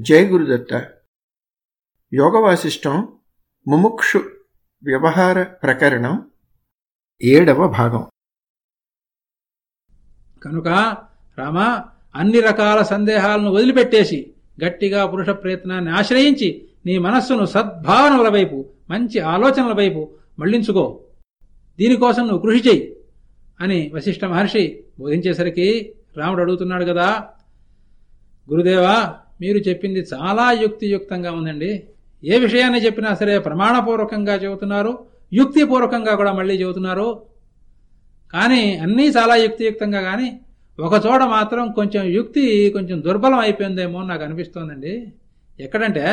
జయ గురుదత్త. యోగవాసిష్టం ముముక్షు వ్యవహార ప్రకరణం ఏడవ భాగం. కనుక రామ అన్ని రకాల సందేహాలను వదిలిపెట్టేసి గట్టిగా పురుష ప్రయత్నాన్ని ఆశ్రయించి నీ మనస్సును సద్భావనల వైపు మంచి ఆలోచనల వైపు మళ్ళించుకో. దీనికోసం నువ్వు కృషి చెయ్యి అని వశిష్ఠ మహర్షి బోధించేసరికి రాముడు అడుగుతున్నాడు కదా. గురుదేవా మీరు చెప్పింది చాలా యుక్తియుక్తంగా ఉందండి. ఏ విషయాన్ని చెప్పినా సరే ప్రమాణపూర్వకంగా చెబుతున్నారు యుక్తిపూర్వకంగా కూడా మళ్ళీ చెబుతున్నారు. కానీ అన్నీ చాలా యుక్తియుక్తంగా కానీ ఒకచోట మాత్రం కొంచెం యుక్తి కొంచెం దుర్బలం అయిపోయిందేమో నాకు అనిపిస్తోందండి. ఎక్కడంటే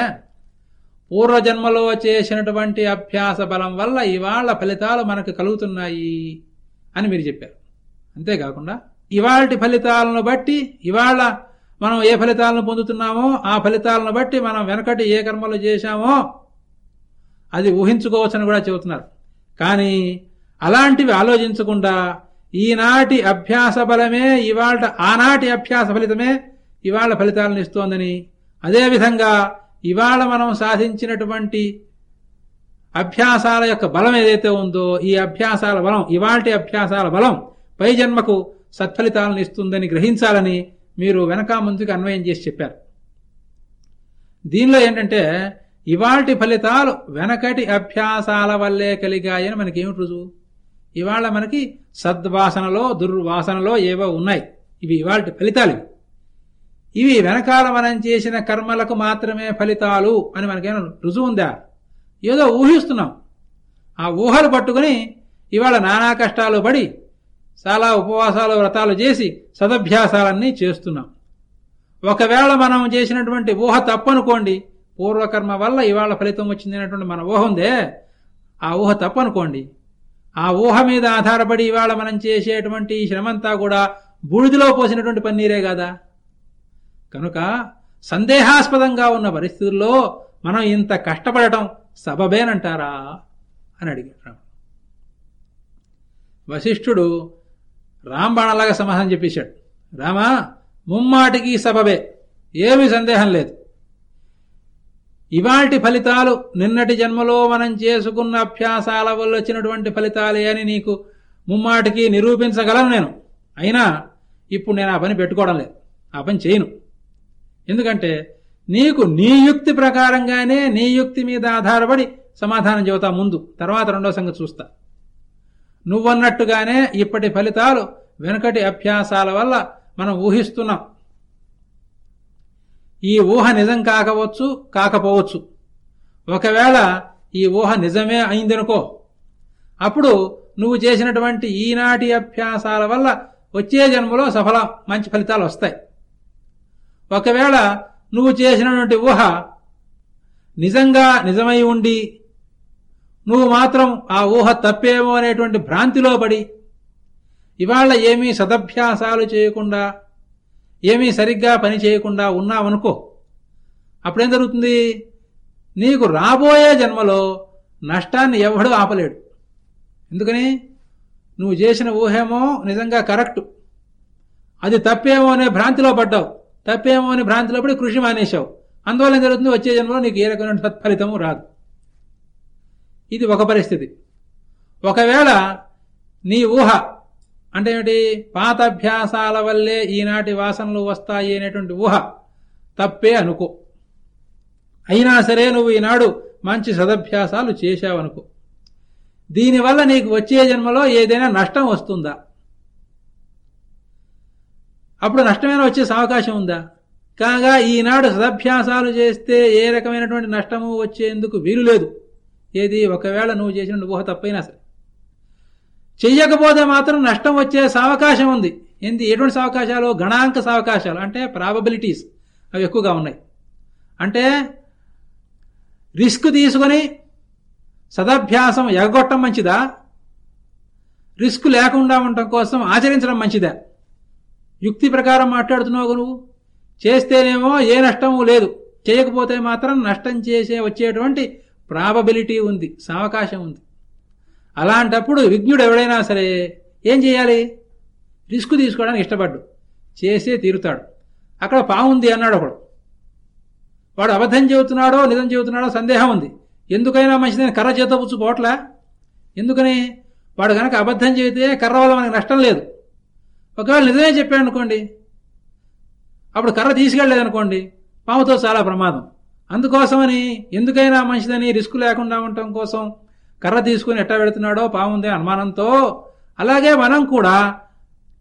పూర్వజన్మలో చేసినటువంటి అభ్యాస బలం వల్ల ఇవాళ్ళ ఫలితాలు మనకు కలుగుతున్నాయి అని మీరు చెప్పారు. అంతేకాకుండా ఇవాళ ఫలితాలను బట్టి ఇవాళ మనం ఏ ఫలితాలను పొందుతున్నామో ఆ ఫలితాలను బట్టి మనం వెనకటి ఏ కర్మలు చేశామో అది ఊహించుకోవచ్చని కూడా చెబుతున్నారు. కానీ అలాంటివి ఆలోచించకుండా ఈనాటి అభ్యాస బలమే ఇవాళ ఆనాటి అభ్యాస ఫలితమే ఇవాళ ఫలితాలను ఇస్తోందని అదేవిధంగా ఇవాళ మనం సాధించినటువంటి అభ్యాసాల యొక్క బలం ఏదైతే ఉందో ఈ అభ్యాసాల బలం ఇవాటి అభ్యాసాల బలం పై జన్మకు సత్ఫలితాలను ఇస్తుందని గ్రహించాలని మీరు వెనక ముందుకు అన్వయం చేసి చెప్పారు. దీనిలో ఏంటంటే ఇవాటి ఫలితాలు వెనకటి అభ్యాసాల వల్లే కలిగాయని మనకేమిటి రుజువు? ఇవాళ మనకి సద్వాసనలో దుర్వాసనలో ఏవో ఉన్నాయి. ఇవి ఇవాళ ఫలితాలు ఇవి వెనకాల మనం చేసిన కర్మలకు మాత్రమే ఫలితాలు అని మనకేమైనా రుజువు ఉందా? ఏదో ఊహిస్తున్నాం. ఆ ఊహలు పట్టుకుని ఇవాళ నానా కష్టాలు పడి చాలా ఉపవాసాలు వ్రతాలు చేసి సదభ్యాసాలన్నీ చేస్తున్నాం. ఒకవేళ మనం చేసినటువంటి ఊహ తప్పనుకోండి పూర్వకర్మ వల్ల ఇవాళ ఫలితం వచ్చింది అనేటువంటి మన ఊహ ఉందే ఆ ఊహ తప్పనుకోండి. ఆ ఊహ మీద ఆధారపడి ఇవాళ మనం చేసేటువంటి శ్రమంతా కూడా బూడిదిలో పోసినటువంటి పన్నీరే కాదా? కనుక సందేహాస్పదంగా ఉన్న పరిస్థితుల్లో మనం ఇంత కష్టపడటం సబబేనంటారా? అని అడిగాడు వశిష్ఠుడు రాంబాణలాగా సమాధానం చెప్పేశాడు. రామా ముమ్మాటికి సబబే ఏమీ సందేహం లేదు. ఇవాటి ఫలితాలు నిన్నటి జన్మలో మనం చేసుకున్న అభ్యాసాల వల్ల వచ్చినటువంటి ఫలితాలే అని నీకు ముమ్మాటికి నిరూపించగలను నేను. అయినా ఇప్పుడు నేను ఆ పని పెట్టుకోవడం లేదు. ఆ పని చేయను. ఎందుకంటే నీకు నీ యుక్తి ప్రకారంగానే నీ యుక్తి మీద ఆధారపడి సమాధానం చెబుతా ముందు. తర్వాత రెండో సంగతి చూస్తా. నువ్వన్నట్టుగానే ఇప్పటి ఫలితాలు వెనుకటి అభ్యాసాల వల్ల మనం ఊహిస్తున్నాం. ఈ ఊహ నిజం కాకవచ్చు కాకపోవచ్చు. ఒకవేళ ఈ ఊహ నిజమే అయిందనుకో అప్పుడు నువ్వు చేసినటువంటి ఈనాటి అభ్యాసాల వల్ల వచ్చే జన్మలో సఫల మంచి ఫలితాలు వస్తాయి. ఒకవేళ నువ్వు చేసినటువంటి ఊహ నిజంగా నిజమై ఉండి నువ్వు మాత్రం ఆ ఊహ తప్పేమో అనేటువంటి భ్రాంతిలో పడి ఇవాళ ఏమీ సదభ్యాసాలు చేయకుండా ఏమీ సరిగ్గా పని చేయకుండా ఉన్నావనుకో అప్పుడేం జరుగుతుంది? నీకు రాబోయే జన్మలో నష్టాన్ని ఎవడు ఆపలేడు. ఎందుకని? నువ్వు చేసిన ఊహేమో నిజంగా కరెక్టు. అది తప్పేమో అనే భ్రాంతిలో పడ్డావు. తప్పేమో అనే భ్రాంతిలో పడి కృషి మానేశావు. అందువల్ల ఏం జరుగుతుంది? వచ్చే జన్మలో నీకు ఏ రకమైన సత్ఫలితము రాదు. ఇది ఒక పరిస్థితి. ఒకవేళ నీ ఊహ అంటే ఏమిటి? పాత అభ్యాసాల వల్లే ఈనాటి వాసనలు వస్తాయి అనేటువంటి ఊహ తప్పే అనుకో. అయినా సరే నువ్వు ఈనాడు మంచి సదభ్యాసాలు చేశావనుకో. దీనివల్ల నీకు వచ్చే జన్మలో ఏదైనా నష్టం వస్తుందా? అప్పుడు నష్టమైన వచ్చే అవకాశం ఉందా? కాగా ఈనాడు సదభ్యాసాలు చేస్తే ఏ రకమైనటువంటి నష్టము వచ్చేందుకు వీలు లేదు. ఏది? ఒకవేళ నువ్వు చేసిన ఊహ తప్పైనా సరే. చెయ్యకపోతే మాత్రం నష్టం వచ్చే సావకాశం ఉంది. ఏంది? ఎటువంటి సవకాశాలు? గణాంక సవకాశాలు. అంటే ప్రాబబిలిటీస్ అవి ఎక్కువగా ఉన్నాయి. అంటే రిస్క్ తీసుకొని సదాభ్యాసం ఎగగొట్టడం మంచిదా? రిస్క్ లేకుండా ఉండటం కోసం ఆచరించడం మంచిదా? యుక్తి ప్రకారం మాట్లాడుతున్నావు నువ్వు. చేస్తేనేమో ఏ నష్టము లేదు. చేయకపోతే మాత్రం నష్టం చేసే వచ్చేటువంటి ప్రాబబిలిటీ ఉంది సావకాశం ఉంది. అలాంటప్పుడు విజ్ఞుడు ఎవడైనా సరే ఏం చేయాలి? రిస్క్ తీసుకోవడానికి ఇష్టపడ్డు. చేసే తీరుతాడు. అక్కడ పావుంది అన్నాడు ఒకడు. వాడు అబద్ధం చెబుతున్నాడో నిజం చెబుతున్నాడో సందేహం ఉంది. ఎందుకైనా మంచిదని కర్ర చేత పుచ్చుకోవట్లా ఎందుకని? వాడు కనుక అబద్ధం చెబితే కర్ర వల్ల మనకి నష్టం లేదు. ఒకవేళ నిజమే చెప్పాడు అనుకోండి అప్పుడు కర్ర తీసుకెళ్ళలేదనుకోండి పాముతో చాలా ప్రమాదం. అందుకోసమని ఎందుకైనా మంచిదని రిస్క్ లేకుండా ఉండటం కోసం కర్ర తీసుకుని ఎట్టా పెడుతున్నాడో పాముందే అనుమానంతో అలాగే మనం కూడా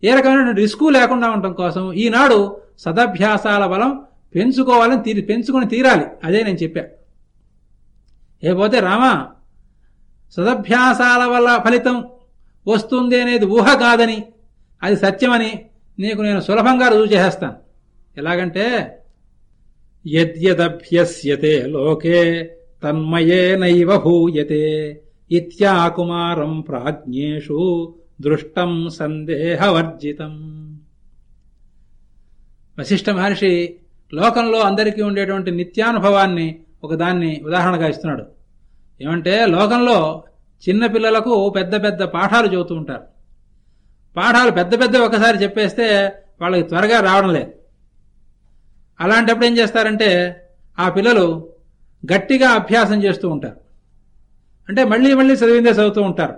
ఏ రకమైన రిస్కు లేకుండా ఉండటం కోసం ఈనాడు సదభ్యాసాల బలం పెంచుకోవాలని తీరి పెంచుకొని తీరాలి. అదే నేను చెప్పా. ఏపోతే రామా సదభ్యాసాల వల్ల ఫలితం వస్తుంది అనేది ఊహ కాదని అది సత్యమని నీకు నేను సులభంగా రుజువు చేసేస్తాను. ఎలాగంటే యద్యదభ్యస్యతే లోకే తన్మయేనైవ భూయతే ఇత్యాకుమారం ప్రాజ్ఞేషు దృష్టం సందేహవర్జితం. వశిష్ఠ మహర్షి లోకంలో అందరికీ ఉండేటువంటి నిత్యానుభవాన్ని ఒకదాన్ని ఉదాహరణగా ఇస్తున్నాడు. ఏమంటే లోకంలో చిన్న పిల్లలకు పెద్ద పెద్ద పాఠాలు చెబుతూ ఉంటారు. పాఠాలు పెద్ద పెద్ద ఒకసారి చెప్పేస్తే వాళ్ళకి త్వరగా రావడం లేదు. అలాంటప్పుడు ఏం చేస్తారంటే ఆ పిల్లలు గట్టిగా అభ్యాసం చేస్తూ ఉంటారు. అంటే మళ్ళీ మళ్ళీ చదివిందే చదువుతూ ఉంటారు.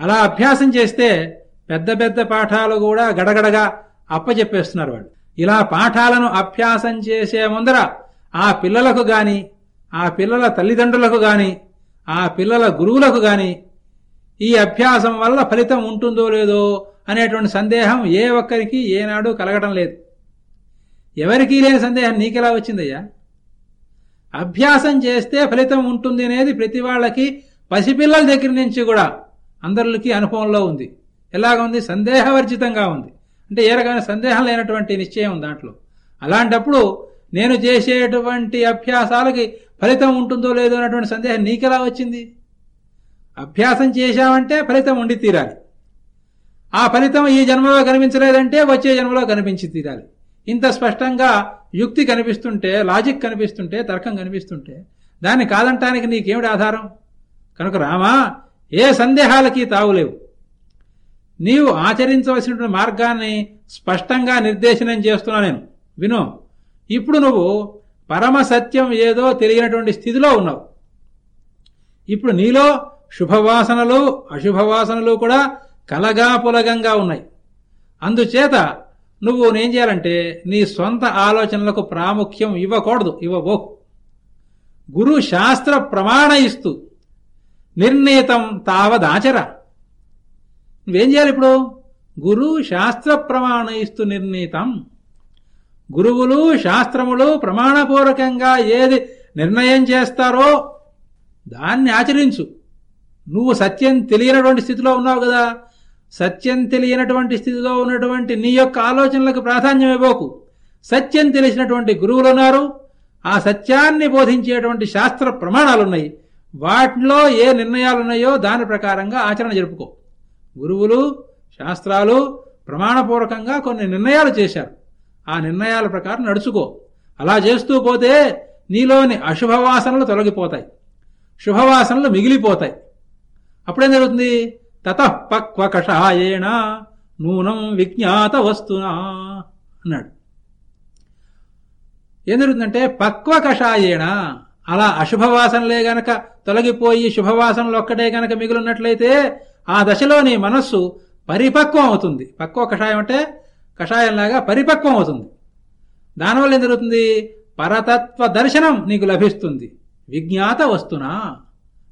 అలా అభ్యాసం చేస్తే పెద్ద పెద్ద పాఠాలు కూడా గడగడగా అప్పచెప్పేస్తున్నారు వాళ్ళు. ఇలా పాఠాలను అభ్యాసం చేసే ముందర ఆ పిల్లలకు గాని ఆ పిల్లల తల్లిదండ్రులకు గాని ఆ పిల్లల గురువులకు గాని ఈ అభ్యాసం వల్ల ఫలితం ఉంటుందో లేదో అనేటువంటి సందేహం ఏ ఒక్కరికి ఏనాడు కలగడం లేదు. ఎవరికీ లేని సందేహం నీకెలా వచ్చిందయ్యా? అభ్యాసం చేస్తే ఫలితం ఉంటుంది అనేది ప్రతి వాళ్ళకి పసిపిల్లల దగ్గర నుంచి కూడా అందరికి అనుభవంలో ఉంది. ఎలాగ ఉంది సందేహవర్జితంగా ఉంది. అంటే ఏ రకమైన సందేహం లేనటువంటి నిశ్చయం దాంట్లో. అలాంటప్పుడు నేను చేసేటువంటి అభ్యాసాలకి ఫలితం ఉంటుందో లేదో అన్నటువంటి సందేహం నీకెలా వచ్చింది? అభ్యాసం చేశామంటే ఫలితం ఉండి తీరాలి. ఆ ఫలితం ఈ జన్మలో కనిపించలేదంటే వచ్చే జన్మలో కనిపించి తీరాలి. ఇంత స్పష్టంగా యుక్తి కనిపిస్తుంటే లాజిక్ కనిపిస్తుంటే తర్కం కనిపిస్తుంటే దాన్ని కాదంటానికి నీకేమిటి ఆధారం? కనుక రామా ఏ సందేహాలకి తావులేవు నీవు ఆచరించవలసిన మార్గాన్ని స్పష్టంగా నిర్దేశనం చేస్తున్నా నేను. విను. ఇప్పుడు నువ్వు పరమ సత్యం ఏదో తెలియనటువంటి స్థితిలో ఉన్నావు. ఇప్పుడు నీలో శుభవాసనలు అశుభవాసనలు కూడా కలగా పులగంగా ఉన్నాయి. అందుచేత నువ్వు నేం చేయాలంటే నీ సొంత ఆలోచనలకు ప్రాముఖ్యం ఇవ్వకూడదు ఇవ్వబో గురు శాస్త్ర ప్రమాణ ఇస్తూ నిర్ణీతం తావదాచర. నువ్వేం చేయాలి ఇప్పుడు? గురు శాస్త్ర ప్రమాణ ఇస్తూ నిర్ణీతం. గురువులు శాస్త్రములు ప్రమాణపూర్వకంగా ఏది నిర్ణయం చేస్తారో దాన్ని ఆచరించు. నువ్వు సత్యం తెలియనటువంటి స్థితిలో ఉన్నావు కదా సత్యం తెలియనటువంటి స్థితిలో ఉన్నటువంటి నీ యొక్క ఆలోచనలకు ప్రాధాన్యం ఇవ్వకు. సత్యం తెలిసినటువంటి గురువులు ఉన్నారు. ఆ సత్యాన్ని బోధించేటువంటి శాస్త్ర ప్రమాణాలున్నాయి. వాటిలో ఏ నిర్ణయాలున్నాయో దాని ప్రకారంగా ఆచరణ జరుపుకో. గురువులు శాస్త్రాలు ప్రమాణపూర్వకంగా కొన్ని నిర్ణయాలు చేశారు. ఆ నిర్ణయాల ప్రకారం నడుచుకో. అలా చేస్తూ పోతే నీలోని అశుభవాసనలు తొలగిపోతాయి. శుభవాసనలు మిగిలిపోతాయి. అప్పుడేం జరుగుతుంది? తతఃపక్వ కషాయేణ నూనం విజ్ఞాత వస్తునా అన్నాడు. ఏం జరుగుతుందంటే పక్వ కషాయేణ అలా అశుభవాసనలే గనక తొలగిపోయి శుభవాసనలు ఒక్కటే గనక మిగులున్నట్లయితే ఆ దశలోని మనస్సు పరిపక్వం అవుతుంది. పక్వ కషాయం అంటే కషాయంలాగా పరిపక్వం అవుతుంది. దానివల్ల ఏం జరుగుతుంది? పరతత్వ దర్శనం నీకు లభిస్తుంది. విజ్ఞాత వస్తునా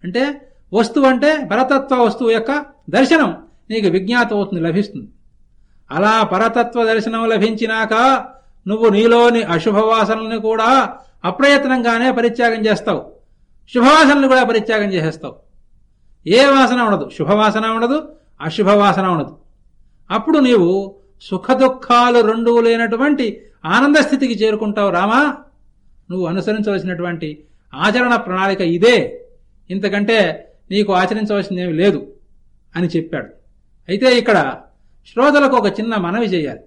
అంటే వస్తువు అంటే పరతత్వ వస్తువు యొక్క దర్శనం నీకు విజ్ఞాత అవుతుంది లభిస్తుంది. అలా పరతత్వ దర్శనం లభించినాక నువ్వు నీలోని అశుభవాసనల్ని కూడా అప్రయత్నంగానే పరిత్యాగం చేస్తావు. శుభవాసనలు కూడా పరిత్యాగం చేసేస్తావు. ఏ వాసన ఉండదు? శుభవాసన ఉండదు అశుభవాసన ఉండదు. అప్పుడు నీవు సుఖదుఖాలు రెండూ లేనటువంటి ఆనంద స్థితికి చేరుకుంటావు రామా. నువ్వు అనుసరించవలసినటువంటి ఆచరణ ప్రణాళిక ఇదే. ఇంతకంటే నీకు ఆచరించవలసిందేమి లేదు. అని చెప్పాడు. అయితే ఇక్కడ శ్రోతలకు ఒక చిన్న మనవి చేయాలి.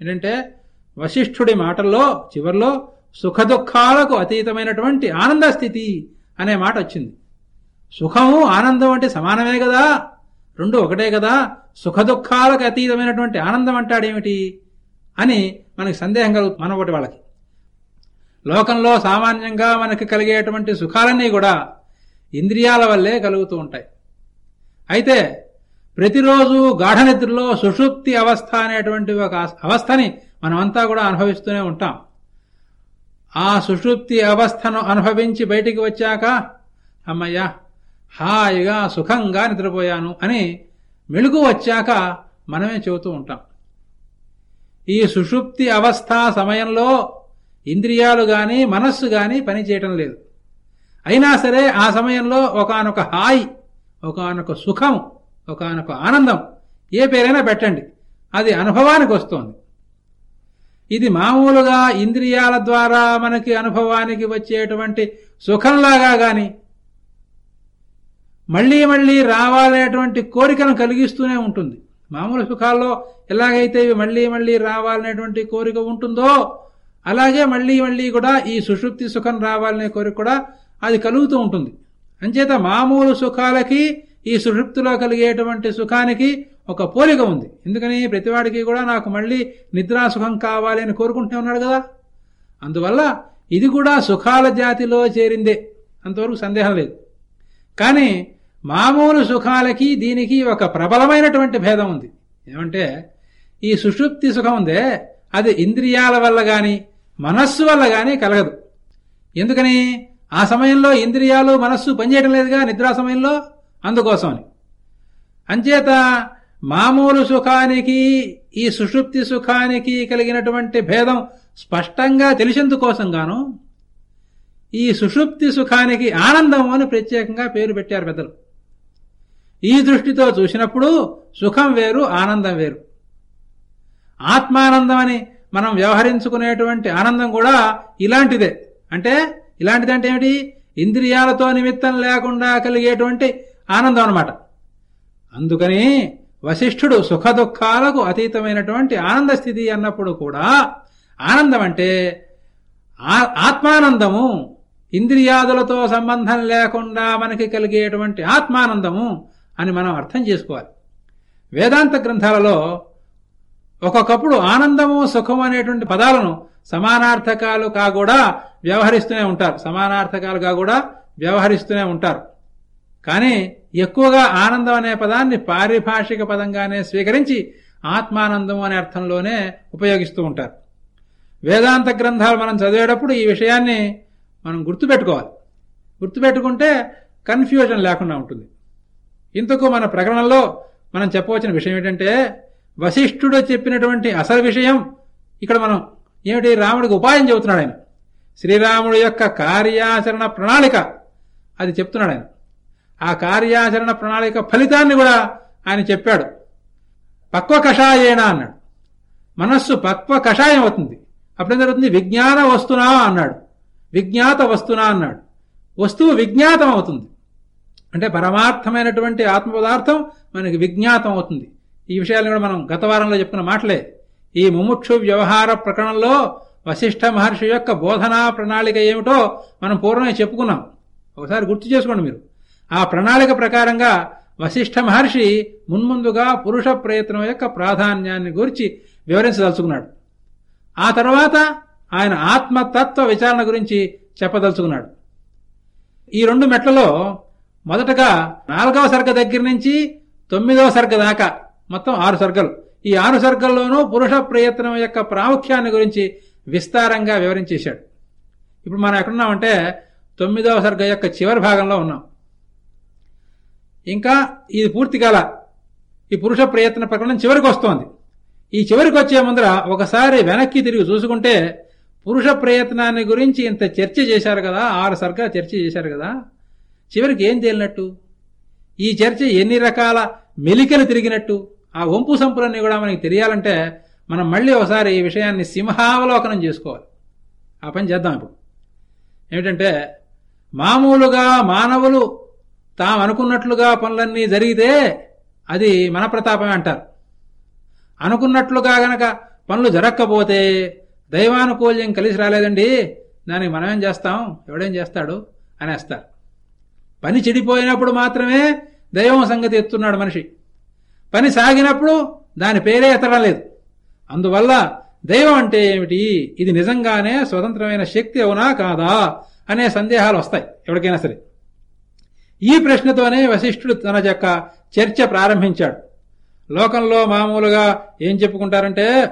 ఏంటంటే వశిష్ఠుడి మాటల్లో చివరిలో సుఖదుఖాలకు అతీతమైనటువంటి ఆనంద స్థితి అనే మాట వచ్చింది. సుఖము ఆనందం అంటే సమానమే కదా? రెండు ఒకటే కదా? సుఖదుఖాలకు అతీతమైనటువంటి ఆనందం అంటాడేమిటి? అని మనకి సందేహం కలుగుతుంది మనఒకటి వాళ్ళకి. లోకంలో సామాన్యంగా మనకి కలిగేటువంటి సుఖాలన్నీ కూడా ఇంద్రియాల వల్లే కలుగుతూ ఉంటాయి. అయితే ప్రతిరోజు గాఢనిద్రలో సుషుప్తి అవస్థ అనేటువంటి ఒక అవస్థని మనమంతా కూడా అనుభవిస్తూనే ఉంటాం. ఆ సుషుప్తి అవస్థను అనుభవించి బయటికి వచ్చాక అమ్మయ్యా హాయిగా సుఖంగా నిద్రపోయాను అని మెలుగు వచ్చాక మనమే చెబుతూ ఉంటాం. ఈ సుషుప్తి అవస్థ సమయంలో ఇంద్రియాలు గాని మనస్సు గాని పనిచేయటం లేదు. అయినా సరే ఆ సమయంలో ఒకనొక హాయి ఒకనొక సుఖం ఒకనొక ఆనందం. ఏ పేరైనా పెట్టండి. అది అనుభవానికి వస్తోంది. ఇది మామూలుగా ఇంద్రియాల ద్వారా మనకి అనుభవానికి వచ్చేటువంటి సుఖంలాగా గాని మళ్ళీ మళ్ళీ రావాలనేటువంటి కోరికను కలిగిస్తూనే ఉంటుంది. మామూలు సుఖాల్లో ఎలాగైతే ఇవి మళ్ళీ మళ్ళీ రావాలనేటువంటి కోరిక ఉంటుందో అలాగే మళ్ళీ మళ్ళీ కూడా ఈ సుషుప్తి సుఖం రావాలనే కోరిక కూడా అది కలుగుతూ ఉంటుంది. అంచేత మామూలు సుఖాలకి ఈ సుషుప్తిలో కలిగేటువంటి సుఖానికి ఒక పోలిక ఉంది. ఎందుకని? ప్రతివాడికి కూడా నాకు మళ్ళీ నిద్రాసుఖం కావాలి అని కోరుకుంటూనే ఉన్నాడు కదా. అందువల్ల ఇది కూడా సుఖాల జాతిలో చేరిందే. అంతవరకు సందేహం లేదు. కానీ మామూలు సుఖాలకి దీనికి ఒక ప్రబలమైనటువంటి భేదం ఉంది. ఏమంటే ఈ సుషుప్తి సుఖం ఉందే అది ఇంద్రియాల వల్ల గాని మనస్సు వల్ల గాని కలగదు. ఎందుకని? ఆ సమయంలో ఇంద్రియాలు మనస్సు పనిచేయడం లేదుగా నిద్రా సమయంలో? అందుకోసమని. అంచేత మామూలు సుఖానికి ఈ సుషుప్తి సుఖానికి కలిగినటువంటి భేదం స్పష్టంగా తెలిసేందుకోసం గాను ఈ సుషుప్తి సుఖానికి ఆనందం అని ప్రత్యేకంగా పేరు పెట్టారు పెద్దలు. ఈ దృష్టితో చూసినప్పుడు సుఖం వేరు ఆనందం వేరు. ఆత్మానందం అని మనం వ్యవహరించుకునేటువంటి ఆనందం కూడా ఇలాంటిదే. అంటే ఇలాంటిదంటే ఏమిటి? ఇంద్రియాలతో నిమిత్తం లేకుండా కలిగేటువంటి ఆనందం అనమాట అందుకని వశిష్ఠుడు సుఖ దుఃఖాలకు అతీతమైనటువంటి ఆనంద స్థితి అన్నప్పుడు కూడా ఆనందం అంటే ఆత్మానందము ఇంద్రియాదులతో సంబంధం లేకుండా మనకి కలిగేటువంటి ఆత్మానందము అని మనం అర్థం చేసుకోవాలి. వేదాంత గ్రంథాలలో ఒక్కొక్కప్పుడు ఆనందము సుఖము అనేటువంటి పదాలను సమానార్థకాలుగా కూడా వ్యవహరిస్తూనే ఉంటారు. సమానార్థకాలుగా కూడా వ్యవహరిస్తూనే ఉంటారు. కానీ ఎక్కువగా ఆనందం అనే పదాన్ని పారిభాషిక పదంగానే స్వీకరించి ఆత్మానందం అనే అర్థంలోనే ఉపయోగిస్తూ ఉంటారు. వేదాంత గ్రంథాలు మనం చదివేటప్పుడు ఈ విషయాన్ని మనం గుర్తుపెట్టుకోవాలి. గుర్తుపెట్టుకుంటే కన్ఫ్యూజన్ లేకుండా ఉంటుంది. ఇంతకు మన ప్రకటనలో మనం చెప్పవచ్చిన విషయం ఏంటంటే వశిష్ఠుడు చెప్పినటువంటి అసలు విషయం ఇక్కడ మనం ఏమిటి? రాముడికి ఉపాయం చెబుతున్నాడు ఆయన. శ్రీరాముడు యొక్క కార్యాచరణ ప్రణాళిక అది చెప్తున్నాడు ఆయన. ఆ కార్యాచరణ ప్రణాళిక ఫలితాన్ని కూడా ఆయన చెప్పాడు. పక్వ కషాయేనా అన్నాడు. మనస్సు పక్వ కషాయం అవుతుంది. అప్పుడేం జరుగుతుంది? విజ్ఞాన వస్తునా అన్నాడు. విజ్ఞాత వస్తునా అన్నాడు. వస్తువు విజ్ఞాతం అవుతుంది. అంటే పరమార్థమైనటువంటి ఆత్మ పదార్థం మనకి విజ్ఞాతం అవుతుంది. ఈ విషయాలను కూడా మనం గత వారంలో చెప్పుకున్న మాటలే. ఈ ముముక్షు వ్యవహార ప్రకరణంలో వశిష్ఠ మహర్షి యొక్క బోధనా ప్రణాళిక ఏమిటో మనం పూర్వమే చెప్పుకున్నాం. ఒకసారి గుర్తు చేసుకోండి మీరు. ఆ ప్రణాళిక ప్రకారంగా వశిష్ఠ మహర్షి మున్ముందుగా పురుష ప్రయత్నం యొక్క ప్రాధాన్యాన్ని గురించి వివరించదలుచుకున్నాడు. ఆ తర్వాత ఆయన ఆత్మతత్వ విచారణ గురించి చెప్పదలుచుకున్నాడు. ఈ రెండు మెట్లలో మొదటగా నాలుగవ సర్గ దగ్గర నుంచి తొమ్మిదవ సర్గ దాకా మొత్తం ఆరు సర్గలు. ఈ ఆరు సర్గల్లోనూ పురుష ప్రయత్నం యొక్క ప్రాముఖ్యాన్ని గురించి విస్తారంగా వివరించేశాడు. ఇప్పుడు మనం ఎక్కడున్నామంటే తొమ్మిదవ సర్గ యొక్క చివరి భాగంలో ఉన్నాం. ఇంకా ఇది పూర్తి కాల ఈ పురుష ప్రయత్న ప్రకరణం చివరికి వస్తోంది. ఈ చివరికి వచ్చే ముందర ఒకసారి వెనక్కి తిరిగి చూసుకుంటే పురుష ప్రయత్నాన్ని గురించి ఇంత చర్చ చేశారు కదా ఆరు సర్గా చర్చ చేశారు కదా చివరికి ఏం తేలినట్టు? ఈ చర్చ ఎన్ని రకాల మెలికలు తిరిగినట్టు? ఆ వంపు సంపులన్నీ కూడా మనకి తెలియాలంటే మనం మళ్ళీ ఒకసారి ఈ విషయాన్ని సింహావలోకనం చేసుకోవాలి. ఆ పని చేద్దాం ఇప్పుడు. ఏమిటంటే మామూలుగా మానవులు తాము అనుకున్నట్లుగా పనులన్నీ జరిగితే అది మన ప్రతాపమే అంటారు. అనుకున్నట్లుగా గనక పనులు జరగకపోతే దైవానుకూల్యం కలిసి రాలేదండి. దానికి మనమేం చేస్తాం? ఎవడేం చేస్తాడు? అనేస్తారు. పని చెడిపోయినప్పుడు మాత్రమే దైవం సంగతి ఎత్తున్నాడు మనిషి. పని సాగినప్పుడు దాని పేరే ఎత్తడం లేదు. అందువల్ల దైవం అంటే ఏమిటి? ఇది నిజంగానే స్వతంత్రమైన శక్తి అవునా కాదా? అనే సందేహాలు వస్తాయి. ఎవరికైనా సరే. ఈ ప్రశ్నతోనే వశిష్ఠుడు తన యొక్క చర్చ ప్రారంభించాడు. లోకంలో మామూలుగా ఏం చెప్పుకుంటారంటే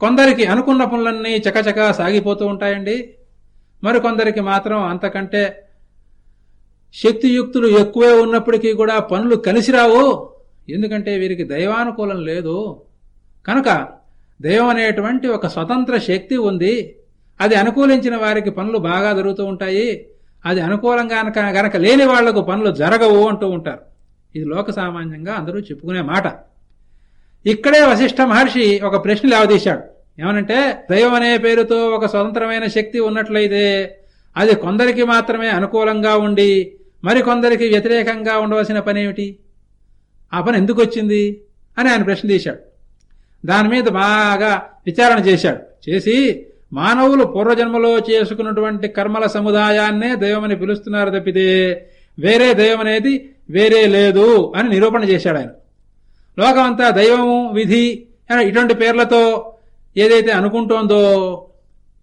కొందరికి అనుకున్న పనులన్నీ చకచకా సాగిపోతూ ఉంటాయండి. మరికొందరికి మాత్రం అంతకంటే శక్తియుక్తులు ఎక్కువే ఉన్నప్పటికీ కూడా పనులు కలిసి రావు. ఎందుకంటే వీరికి దైవానుకూలం లేదు. కనుక దైవం అనేటువంటి ఒక స్వతంత్ర శక్తి ఉంది. అది అనుకూలించిన వారికి పనులు బాగా జరుగుతూ ఉంటాయి. అది అనుకూలంగా గనక లేని వాళ్ళకు పనులు జరగవు అంటూ ఉంటారు. ఇది లోక సామాన్యంగా అందరూ చెప్పుకునే మాట. ఇక్కడే వశిష్ఠ మహర్షి ఒక ప్రశ్న లేవదీశాడు. ఏమనంటే దైవం అనే పేరుతో ఒక స్వతంత్రమైన శక్తి ఉన్నట్లయితే అది కొందరికి మాత్రమే అనుకూలంగా ఉండి మరికొందరికి వ్యతిరేకంగా ఉండవలసిన పనేమిటి ఆ పని ఎందుకు వచ్చింది? అని ఆయన ప్రశ్న తీశాడు. దాని మీద బాగా విచారణ చేశాడు. చేసి మానవులు పూర్వజన్మలో చేసుకున్నటువంటి కర్మల సముదాయాన్నే దైవమని పిలుస్తున్నారు తప్పితే వేరే దైవం అనేది వేరే లేదు అని నిరూపణ చేశాడు ఆయన. లోకమంతా దైవము విధి ఇటువంటి పేర్లతో ఏదైతే అనుకుంటోందో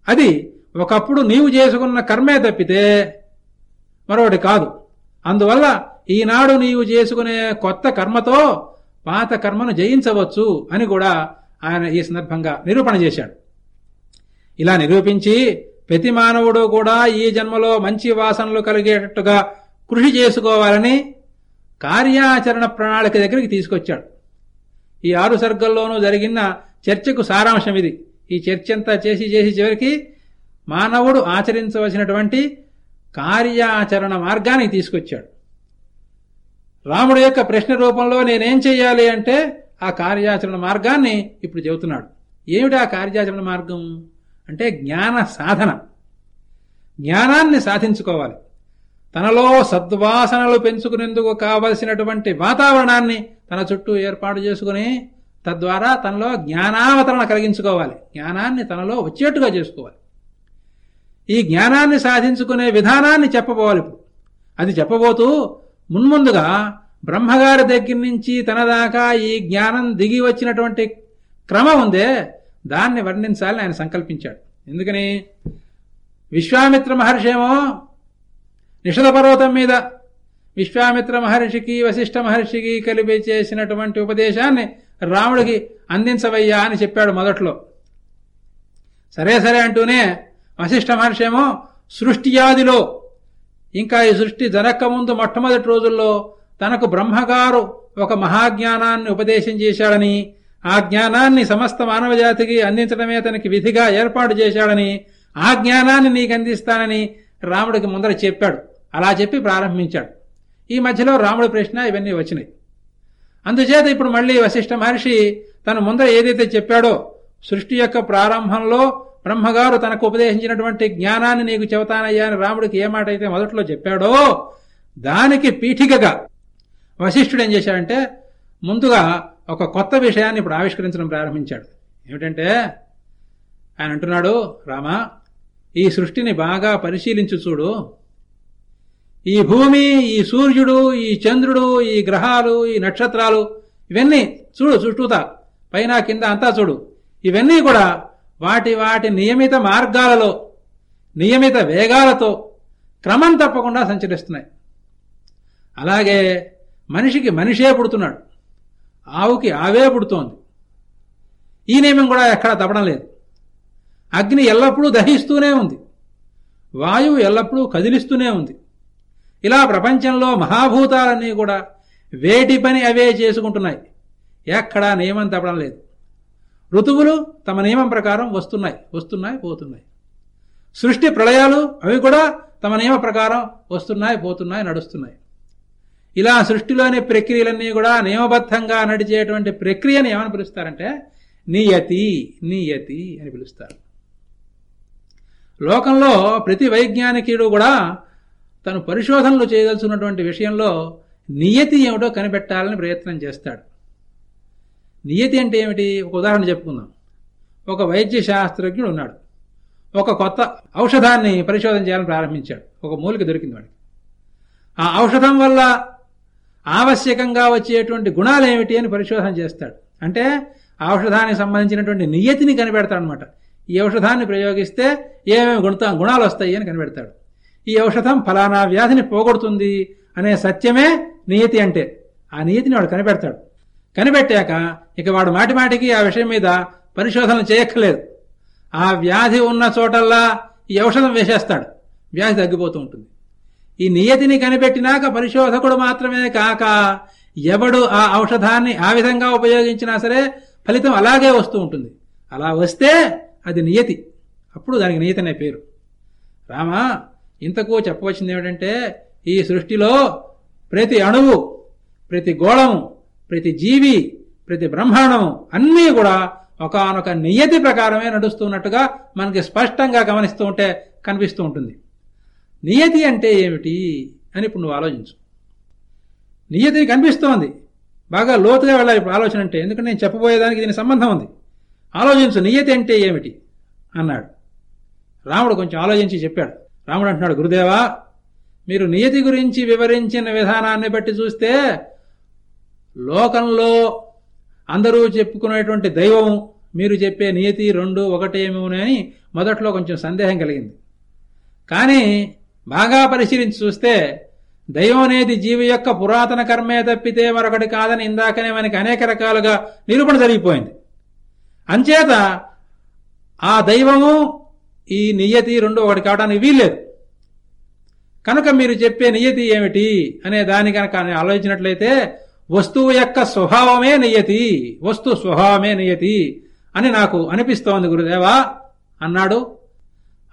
అది ఒకప్పుడు నీవు చేసుకున్న కర్మే తప్పితే మరొకటి కాదు. అందువల్ల ఈనాడు నీవు చేసుకునే కొత్త కర్మతో పాత కర్మను జయించవచ్చు అని కూడా ఆయన ఈ సందర్భంగా నిరూపణ చేశాడు. ఇలా నిరూపించి ప్రతి మానవుడు కూడా ఈ జన్మలో మంచి వాసనలు కలిగేటట్టుగా కృషి చేసుకోవాలని కార్యాచరణ ప్రణాళిక దగ్గరికి తీసుకొచ్చాడు. ఈ ఆరు సర్గల్లోనూ జరిగిన చర్చకు సారాంశం ఇది. ఈ చర్చ అంతా చేసి చేసి చివరికి మానవుడు ఆచరించవలసినటువంటి కార్యాచరణ మార్గానికి తీసుకొచ్చాడు. రాముడు యొక్క ప్రశ్న రూపంలో నేనేం చెయ్యాలి అంటే ఆ కార్యాచరణ మార్గాన్ని ఇప్పుడు చెబుతున్నాడు. ఏమిటి ఆ కార్యాచరణ మార్గం? అంటే జ్ఞాన సాధన. జ్ఞానాన్ని సాధించుకోవాలి. తనలో సద్వాసనలు పెంచుకునేందుకు కావలసినటువంటి వాతావరణాన్ని తన చుట్టూ ఏర్పాటు చేసుకుని తద్వారా తనలో జ్ఞానావతరణ కలిగించుకోవాలి. జ్ఞానాన్ని తనలో వచ్చేట్టుగా చేసుకోవాలి. ఈ జ్ఞానాన్ని సాధించుకునే విధానాన్ని చెప్పబోవాలి ఇప్పుడు. అది చెప్పబోతూ మున్ముందుగా బ్రహ్మగారి దగ్గర నుంచి తన దాకా ఈ జ్ఞానం దిగి వచ్చినటువంటి క్రమం ఉందే దాన్ని వర్ణించాలని ఆయన సంకల్పించాడు. ఎందుకని? విశ్వామిత్ర మహర్షేమో నిషద పర్వతం మీద విశ్వామిత్ర మహర్షికి వశిష్ఠ మహర్షికి కలిపి చేసినటువంటి ఉపదేశాన్ని రాముడికి అందించవయ్యా అని చెప్పాడు మొదట్లో. సరే సరే అంటూనే వశిష్ఠ మహర్షేమో సృష్టియాదిలో ఇంకా ఈ సృష్టి జరక్క ముందు మొట్టమొదటి రోజుల్లో తనకు బ్రహ్మగారు ఒక మహాజ్ఞానాన్ని ఉపదేశం చేశాడని ఆ జ్ఞానాన్ని సమస్త మానవజాతికి అందించడమే తనకి విధిగా ఏర్పాటు చేశాడని ఆ జ్ఞానాన్ని నీకు అందిస్తానని రాముడికి ముందర చెప్పాడు. అలా చెప్పి ప్రారంభించాడు. ఈ మధ్యలో రాముడి ప్రశ్న ఇవన్నీ వచ్చినాయి. అందుచేత ఇప్పుడు మళ్ళీ వశిష్ఠ మహర్షి తను ముందర ఏదైతే చెప్పాడో సృష్టి యొక్క ప్రారంభంలో బ్రహ్మగారు తనకు ఉపదేశించినటువంటి జ్ఞానాన్ని నీకు చెబుతానయ్యా అని రాముడికి ఏ మాట అయితే మొదట్లో చెప్పాడో దానికి పీఠికగా వశిష్ఠుడు ఏం చేశాడంటే ముందుగా ఒక కొత్త విషయాన్ని ఇప్పుడు ఆవిష్కరించడం ప్రారంభించాడు. ఏమిటంటే ఆయన అంటున్నాడు రామా ఈ సృష్టిని బాగా పరిశీలించు చూడు. ఈ భూమి ఈ సూర్యుడు ఈ చంద్రుడు ఈ గ్రహాలు ఈ నక్షత్రాలు ఇవన్నీ చూడు చుట్టూత పైన కింద అంతా చూడు. ఇవన్నీ కూడా వాటి వాటి నియమిత మార్గాలలో నియమిత వేగాలతో క్రమం తప్పకుండా సంచరిస్తున్నాయి. అలాగే మనిషికి మనిషే పుడుతున్నాడు. ఆవుకి ఆవే పుడుతోంది. ఈ నియమం కూడా ఎక్కడా తప్పడం లేదు. అగ్ని ఎల్లప్పుడూ దహిస్తూనే ఉంది. వాయువు ఎల్లప్పుడూ కదిలిస్తూనే ఉంది. ఇలా ప్రపంచంలో మహాభూతాలన్నీ కూడా వేటి పని అవే చేసుకుంటున్నాయి. ఎక్కడా నియమం తప్పడం లేదు. ఋతువులు తమ నియమం ప్రకారం వస్తున్నాయి వస్తున్నాయి పోతున్నాయి. సృష్టి ప్రళయాలు అవి కూడా తమ నియమ ప్రకారం వస్తున్నాయి పోతున్నాయి నడుస్తున్నాయి. ఇలా సృష్టిలోని ప్రక్రియలన్నీ కూడా నియమబద్ధంగా నడిచేటువంటి ప్రక్రియను ఏమని పిలుస్తారంటే నియతి నియతి అని పిలుస్తారు. లోకంలో ప్రతి వైజ్ఞానికుడు కూడా తను పరిశోధనలు చేయదలుచున్నటువంటి విషయంలో నియతి ఏమిటో కనిపెట్టాలని ప్రయత్నం చేస్తాడు. నియతి అంటే ఏమిటి? ఒక ఉదాహరణ చెప్పుకుందాం. ఒక వైద్య శాస్త్రజ్ఞుడు ఉన్నాడు. ఒక కొత్త ఔషధాన్ని పరిశోధన చేయాలని ప్రారంభించాడు. ఒక మూలిక దొరికింది వాడికి. ఆ ఔషధం వల్ల ఆవశ్యకంగా వచ్చేటువంటి గుణాలు ఏమిటి అని పరిశోధన చేస్తాడు. అంటే ఆ ఔషధానికి సంబంధించినటువంటి నియతిని కనిపెడతాడనమాట ఈ ఔషధాన్ని ప్రయోగిస్తే ఏమేమి గుణ గుణాలు వస్తాయి అని కనిపెడతాడు. ఈ ఔషధం ఫలానా వ్యాధిని పోగొడుతుంది అనే సత్యమే నియతి అంటే. ఆ నియతిని వాడు కనిపెడతాడు. కనిపెట్టాక ఇక వాడు మాటిమాటికి ఆ విషయం మీద పరిశోధనలు చేయక్కర్లేదు. ఆ వ్యాధి ఉన్న చోటల్లా ఈ ఔషధం వేసేస్తాడు. వ్యాధి తగ్గిపోతూ ఉంటుంది. ఈ నియతిని కనిపెట్టినాక పరిశోధకుడు మాత్రమే కాక ఎవడు ఆ ఔషధాన్ని ఆ విధంగా ఉపయోగించినా సరే ఫలితం అలాగే వస్తూ ఉంటుంది. అలా వస్తే అది నియతి. అప్పుడు దానికి నియతి అనే పేరు. రామా ఇంతకు చెప్పవచ్చింది ఏమిటంటే ఈ సృష్టిలో ప్రతి అణువు ప్రతి గోళము ప్రతి జీవి ప్రతి బ్రహ్మాండము అన్నీ కూడా ఒకనొక నియతి ప్రకారమే నడుస్తున్నట్టుగా మనకి స్పష్టంగా గమనిస్తూ ఉంటే కనిపిస్తూ ఉంటుంది. నియతి అంటే ఏమిటి అని ఇప్పుడు నువ్వు ఆలోచించు. నియతి కనిపిస్తోంది. బాగా లోతుగా వెళ్ళాలి ఇప్పుడు ఆలోచన అంటే. ఎందుకంటే నేను చెప్పబోయేదానికి దీని సంబంధం ఉంది. ఆలోచించు నియతి అంటే ఏమిటి? అన్నాడు. రాముడు కొంచెం ఆలోచించి చెప్పాడు. రాముడు అంటున్నాడు గురుదేవా మీరు నియతి గురించి వివరించిన విధానాన్ని బట్టి చూస్తే లోకంలో అందరూ చెప్పుకునేటువంటి దైవం మీరు చెప్పే నియతి రెండు ఒకటేమోనని మొదట్లో కొంచెం సందేహం కలిగింది. కానీ బాగా పరిశీలించి చూస్తే దైవం అనేది జీవి యొక్క పురాతన కర్మే తప్పితే మరొకటి కాదని ఇందాకనే మనకి అనేక రకాలుగా నిరూపణ జరిగిపోయింది. అంచేత ఆ దైవము ఈ నియతి రెండు ఒకటి కావడానికి వీల్లేదు. కనుక మీరు చెప్పే నియతి ఏమిటి అనే దాని కనుక ఆలోచించినట్లయితే వస్తువు యొక్క స్వభావమే నియతి వస్తు స్వభావమే నియతి అని నాకు అనిపిస్తోంది గురుదేవా అన్నాడు.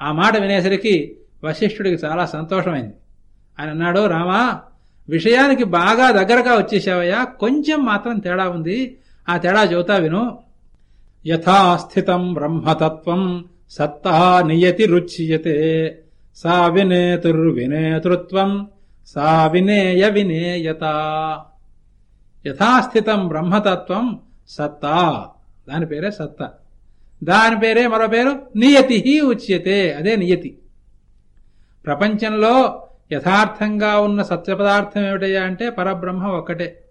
ఆ మాట వినేసరికి వశిష్ఠుడికి చాలా సంతోషమైంది. ఆయన అన్నాడు రామా విషయానికి బాగా దగ్గరగా వచ్చేసావయ్యా కొంచెం మాత్రం తేడా ఉంది. ఆ తేడా చెబుతా విను. యథాస్థితం బ్రహ్మతత్వం సత్తా నియతి రుచ్యతే. సా వినేతుర్వినేతృత్వం సా వినేయ వినేయత. యథాస్థితం బ్రహ్మతత్వం సత్తా. దాని పేరే సత్తా. దాని పేరే మరో పేరు నియతి ఉచ్యతే. అదే నియతి. ప్రపంచంలో యథార్థంగా ఉన్న సత్య పదార్థం ఏమిటయ్యా అంటే పరబ్రహ్మ ఒక్కటే.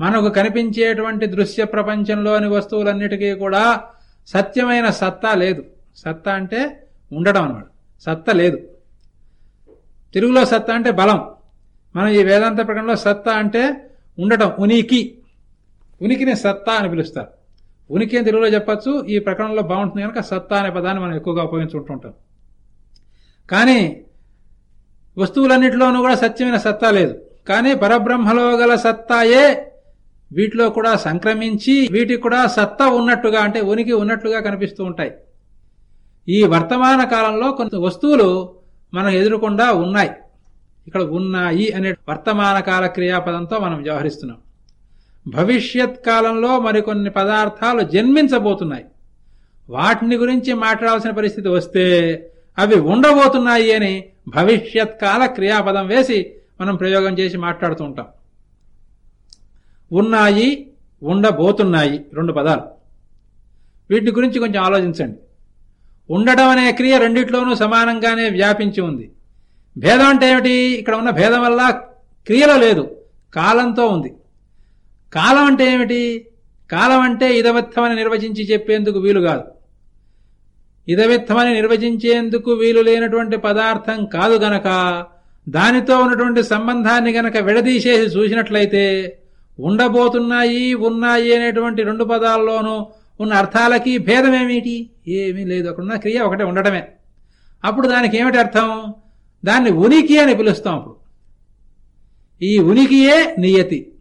మనకు కనిపించేటువంటి దృశ్య ప్రపంచంలోని వస్తువులన్నిటికీ కూడా సత్యమైన సత్తా లేదు. సత్తా అంటే ఉండడం అన్నమాట. సత్త లేదు. తెలుగులో సత్తా అంటే బలం. మనం ఈ వేదాంత ప్రకటనలో సత్తా అంటే ఉండటం ఉనికి. ఉనికిని సత్తా అని పిలుస్తారు. ఉనికి అని తెలుగులో చెప్పచ్చు. ఈ ప్రకటనలో బాగుంటుంది కనుక సత్తా అనే పదాన్ని మనం ఎక్కువగా ఉపయోగించుకుంటుంటాం కానీ వస్తువులన్నింటిలోనూ కూడా సత్యమైన సత్తా లేదు. కానీ పరబ్రహ్మలో గల సత్తాయే వీటిలో కూడా సంక్రమించి వీటికి కూడా సత్తా ఉన్నట్టుగా అంటే ఉనికి ఉన్నట్లుగా కనిపిస్తూ ఉంటాయి. ఈ వర్తమాన కాలంలో కొన్ని వస్తువులు మనం ఎదురుకుండా ఉన్నాయి. ఇక్కడ ఉన్నాయి అనే వర్తమాన కాల క్రియాపదంతో మనం వ్యవహరిస్తున్నాం. భవిష్యత్ కాలంలో మరికొన్ని పదార్థాలు జన్మించబోతున్నాయి. వాటిని గురించి మాట్లాడాల్సిన పరిస్థితి వస్తే అవి ఉండబోతున్నాయి అని భవిష్యత్ కాల క్రియాపదం వేసి మనం ప్రయోగం చేసి మాట్లాడుతూ ఉంటాం. ఉన్నాయి ఉండబోతున్నాయి రెండు పదాలు. వీటి గురించి కొంచెం ఆలోచించండి. ఉండడం అనే క్రియ రెండిట్లోనూ సమానంగానే వ్యాపించి ఉంది. భేదం అంటే ఏమిటి? ఇక్కడ ఉన్న భేదం వల్ల క్రియలో లేదు కాలంతో ఉంది. కాలం అంటే ఏమిటి? కాలం అంటే ఇదవత్తమని నిర్వచించి చెప్పేందుకు వీలు కాదు. ఇదవిత్తమని నిర్వచించేందుకు వీలు లేనటువంటి పదార్థం కాదు గనక దానితో ఉన్నటువంటి సంబంధాన్ని గనక విడదీసేసి చూసినట్లయితే ఉండబోతున్నాయి ఉన్నాయి అనేటువంటి రెండు పదాల్లోనూ ఉన్న అర్థాలకి భేదమేమిటి? ఏమీ లేదు. అక్కడున్న క్రియ ఒకటే ఉండటమే. అప్పుడు దానికి ఏమిటి అర్థం? దాన్ని ఉనికి అని పిలుస్తాం అప్పుడు. ఈ ఉనికియే నియతి.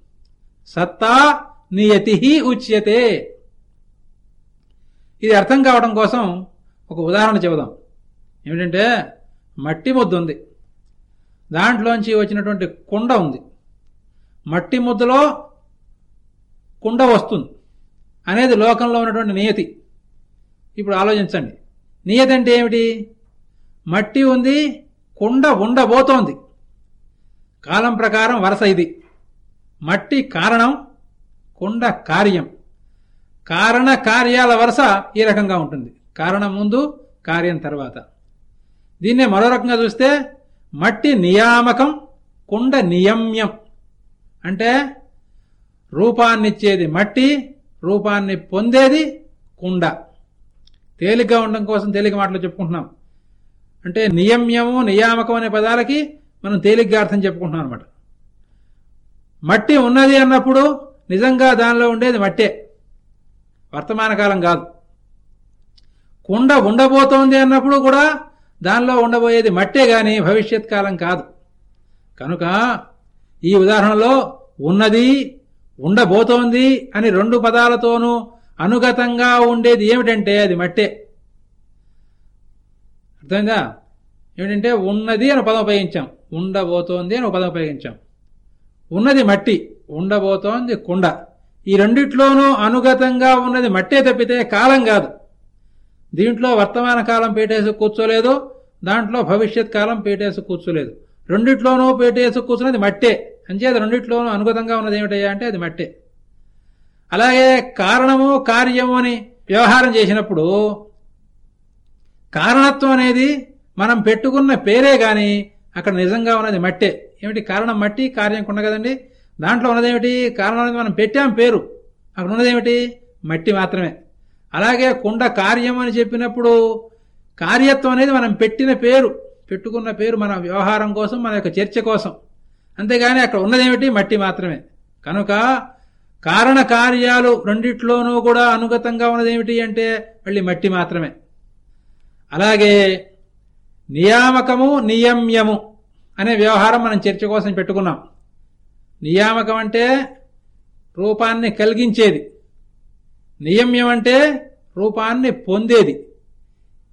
సత్తా నియతి ఉచ్యతే. ఇది అర్థం కావడం కోసం ఒక ఉదాహరణ చెబుదాం. ఏమిటంటే మట్టి ముద్ద ఉంది. దాంట్లోంచి వచ్చినటువంటి కుండ ఉంది. మట్టి ముద్దలో కుండ వస్తుంది అనేది లోకంలో ఉన్నటువంటి నియతి. ఇప్పుడు ఆలోచించండి. నియతి అంటే ఏమిటి? మట్టి ఉంది కుండ ఉండబోతోంది. కాలం ప్రకారం వరస ఇది. మట్టి కారణం కుండ కార్యం. కారణ కార్యాల వరుస ఈ రకంగా ఉంటుంది. కారణం ముందు కార్యం తర్వాత. దీన్నే మరో రకంగా చూస్తే మట్టి నియామకం కుండ నియమ్యం. అంటే రూపాన్నిచ్చేది మట్టి రూపాన్ని పొందేది కుండ. తేలిగ్గా ఉండడం కోసం తేలిక మాటలు చెప్పుకుంటున్నాం. అంటే నియమ్యము నియామకం అనే పదాలకి మనం తేలిగ్గా అర్థం చెప్పుకుంటున్నాం అనమాట మట్టి ఉన్నది అన్నప్పుడు నిజంగా దానిలో ఉండేది మట్టే. వర్తమాన కాలం కాదు. కుండ ఉండబోతోంది అన్నప్పుడు కూడా దానిలో ఉండబోయేది మట్టే గాని భవిష్యత్ కాలం కాదు. కనుక ఈ ఉదాహరణలో ఉన్నది ఉండబోతోంది అని రెండు పదాలతోనూ అనుగతంగా ఉండేది ఏమిటంటే అది మట్టే. అర్థమైందా ఏమిటంటే ఉన్నది అని పదం ఉపయోగించాం. ఉండబోతోంది అని పదం ఉపయోగించాం. ఉన్నది మట్టి ఉండబోతోంది కుండ. ఈ రెండిట్లోనూ అనుగతంగా ఉన్నది మట్టే తప్పితే కాలం కాదు. దీంట్లో వర్తమాన కాలం పేటేసి కూర్చోలేదు దాంట్లో భవిష్యత్ కాలం పేటేసి కూర్చోలేదు. రెండిట్లోనూ పేటేసి కూర్చున్నది మట్టే. అంచేది రెండిట్లోనూ అనుగతంగా ఉన్నది ఏమిటయ్యా అంటే అది మట్టే. అలాగే కారణము కార్యము అని వ్యవహారం చేసినప్పుడు కారణత్వం అనేది మనం పెట్టుకున్న పేరే గాని అక్కడ నిజంగా ఉన్నది మట్టే. ఏమిటి కారణం మట్టి? కార్యం కొండ కదండి. దాంట్లో ఉన్నదేమిటి? కారణం అనేది మనం పెట్టాం పేరు. అక్కడ ఉన్నదేమిటి? మట్టి మాత్రమే. అలాగే కుండ కార్యం అని చెప్పినప్పుడు కార్యత్వం అనేది మనం పెట్టిన పేరు పెట్టుకున్న పేరు మన వ్యవహారం కోసం మన యొక్క చర్చ కోసం. అంతేగాని అక్కడ ఉన్నదేమిటి? మట్టి మాత్రమే. కనుక కారణ కార్యాలు రెండిట్లోనూ కూడా అనుగతంగా ఉన్నదేమిటి అంటే మళ్ళీ మట్టి మాత్రమే. అలాగే నియామకము నియమ్యము అనే వ్యవహారం మనం చర్చ కోసం పెట్టుకున్నాం. నియామకం అంటే రూపాన్ని కలిగించేది. నియమ్యం అంటే రూపాన్ని పొందేది.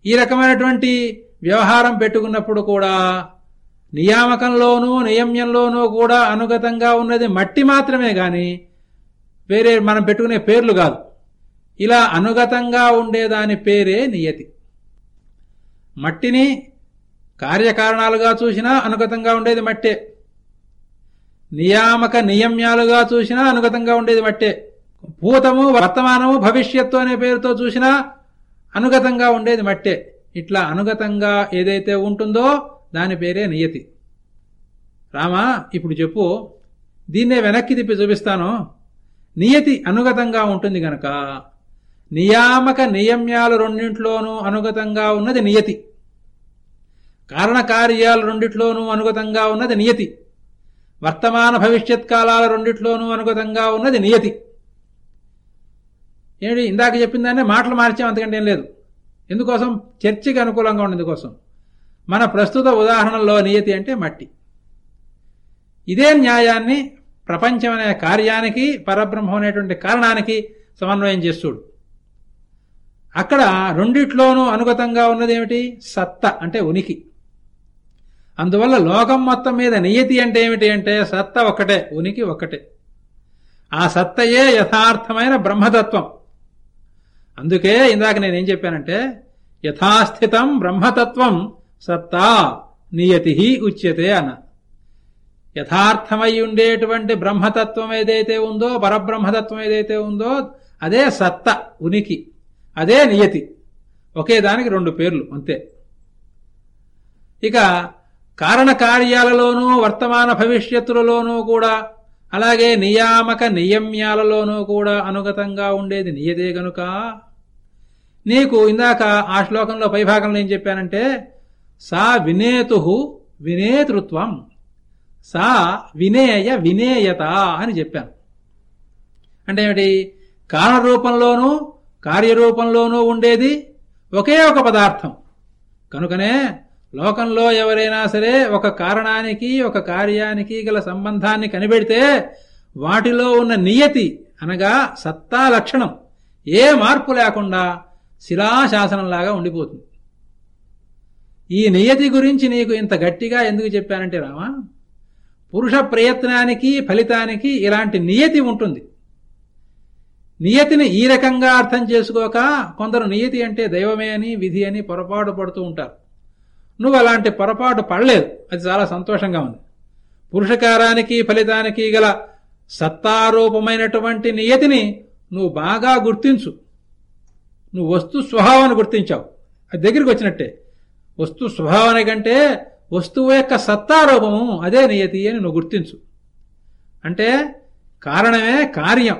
ఈ రకమైనటువంటి వ్యవహారం పెట్టుకున్నప్పుడు కూడా నియామకంలోనూ నియమ్యంలోనూ కూడా అనుగతంగా ఉన్నది మట్టి మాత్రమే గాని వేరే మనం పెట్టుకునే పేర్లు కాదు. ఇలా అనుగతంగా ఉండేదాని పేరే నియతి. మట్టిని కార్యకారణాలుగా చూసినా అనుగతంగా ఉండేది మట్టే. నియామక నియమ్యాలుగా చూసినా అనుగతంగా ఉండేది మట్టే. భూతము వర్తమానము భవిష్యత్తు అనే పేరుతో చూసినా అనుగతంగా ఉండేది మట్టే. ఇట్లా అనుగతంగా ఏదైతే ఉంటుందో దాని పేరే నియతి. రామా ఇప్పుడు చెప్పు. దీన్నే వెనక్కి తిప్పి చూపిస్తాను. నియతి అనుగతంగా ఉంటుంది గనక. నియామక నియమ్యాలు రెండింట్లోనూ అనుగతంగా ఉన్నది నియతి. కారణకార్యాలు రెండిట్లోనూ అనుగతంగా ఉన్నది నియతి. వర్తమాన భవిష్యత్ కాలాల రెండిట్లోనూ అనుగతంగా ఉన్నది నియతి. ఏమిటి? ఇందాక చెప్పిందాన్ని మాటలు మార్చాం అంతకంటే ఏం లేదు. ఎందుకోసం? చర్చికి అనుకూలంగా ఉండేందుకోసం. మన ప్రస్తుత ఉదాహరణలో నియతి అంటే మట్టి. ఇదే న్యాయాన్ని ప్రపంచం అనే కార్యానికి పరబ్రహ్మం అనేటువంటి కారణానికి సమన్వయం చేస్తుడు. అక్కడ రెండిట్లోనూ అనుగతంగా ఉన్నదేమిటి సత్త అంటే ఉనికి. అందువల్ల లోకం మొత్తం మీద నియతి అంటే ఏమిటి అంటే సత్త ఒక్కటే ఉనికి ఒక్కటే. ఆ సత్తయే యథార్థమైన బ్రహ్మతత్వం. అందుకే ఇందాక నేనేం చెప్పానంటే యథాస్థితం బ్రహ్మతత్వం సత్తా నియతి ఉచ్యతే అన్న యథార్థమై ఉండేటువంటి బ్రహ్మతత్వం ఏదైతే ఉందో పరబ్రహ్మతత్వం ఏదైతే ఉందో అదే సత్త ఉనికి అదే నియతి. ఒకే దానికి రెండు పేర్లు అంతే. ఇక కారణ కార్యాలలోనూ వర్తమాన భవిష్యత్తులలోనూ కూడా అలాగే నియామక నియమ్యాలలోనూ కూడా అనుగతంగా ఉండేది నియతే గనుక నీకు ఇందాక ఆ శ్లోకంలో పైభాగంలో ఏం చెప్పానంటే సా వినేతు వినేతృత్వం సా వినేయ వినేయత అని చెప్పాను. అంటే ఏమిటి? కారణరూపంలోనూ కార్యరూపంలోనూ ఉండేది ఒకే ఒక పదార్థం. కనుకనే లోకంలో ఎవరైనా సరే ఒక కారణానికి ఒక కార్యానికి గల సంబంధాన్ని కనిపెడితే వాటిలో ఉన్న నియతి అనగా సత్తా లక్షణం. ఏ మార్పు లేకుండా శిలాశాసనంలాగా ఉండిపోతుంది. ఈ నియతి గురించి నీకు ఇంత గట్టిగా ఎందుకు చెప్పానంటే రామా పురుష ప్రయత్నానికి ఫలితానికి ఇలాంటి నియతి ఉంటుంది. నియతిని ఈ రకంగా అర్థం చేసుకోక కొందరు నియతి అంటే దైవమే అని విధి అని పొరపాటు పడుతూ ఉంటారు. నువ్వు అలాంటి పొరపాటు పడలేదు. అది చాలా సంతోషంగా ఉంది. పురుషకారానికి ఫలితానికి గల సత్తారూపమైనటువంటి నియతిని నువ్వు బాగా గుర్తించు. నువ్వు వస్తు స్వభావాన్ని గుర్తించావు. అది దగ్గరికి వచ్చినట్టే. వస్తు స్వభావాని కంటే వస్తువు యొక్క సత్తారూపము అదే నియతి అని నువ్వు గుర్తించు. అంటే కారణమే కార్యం.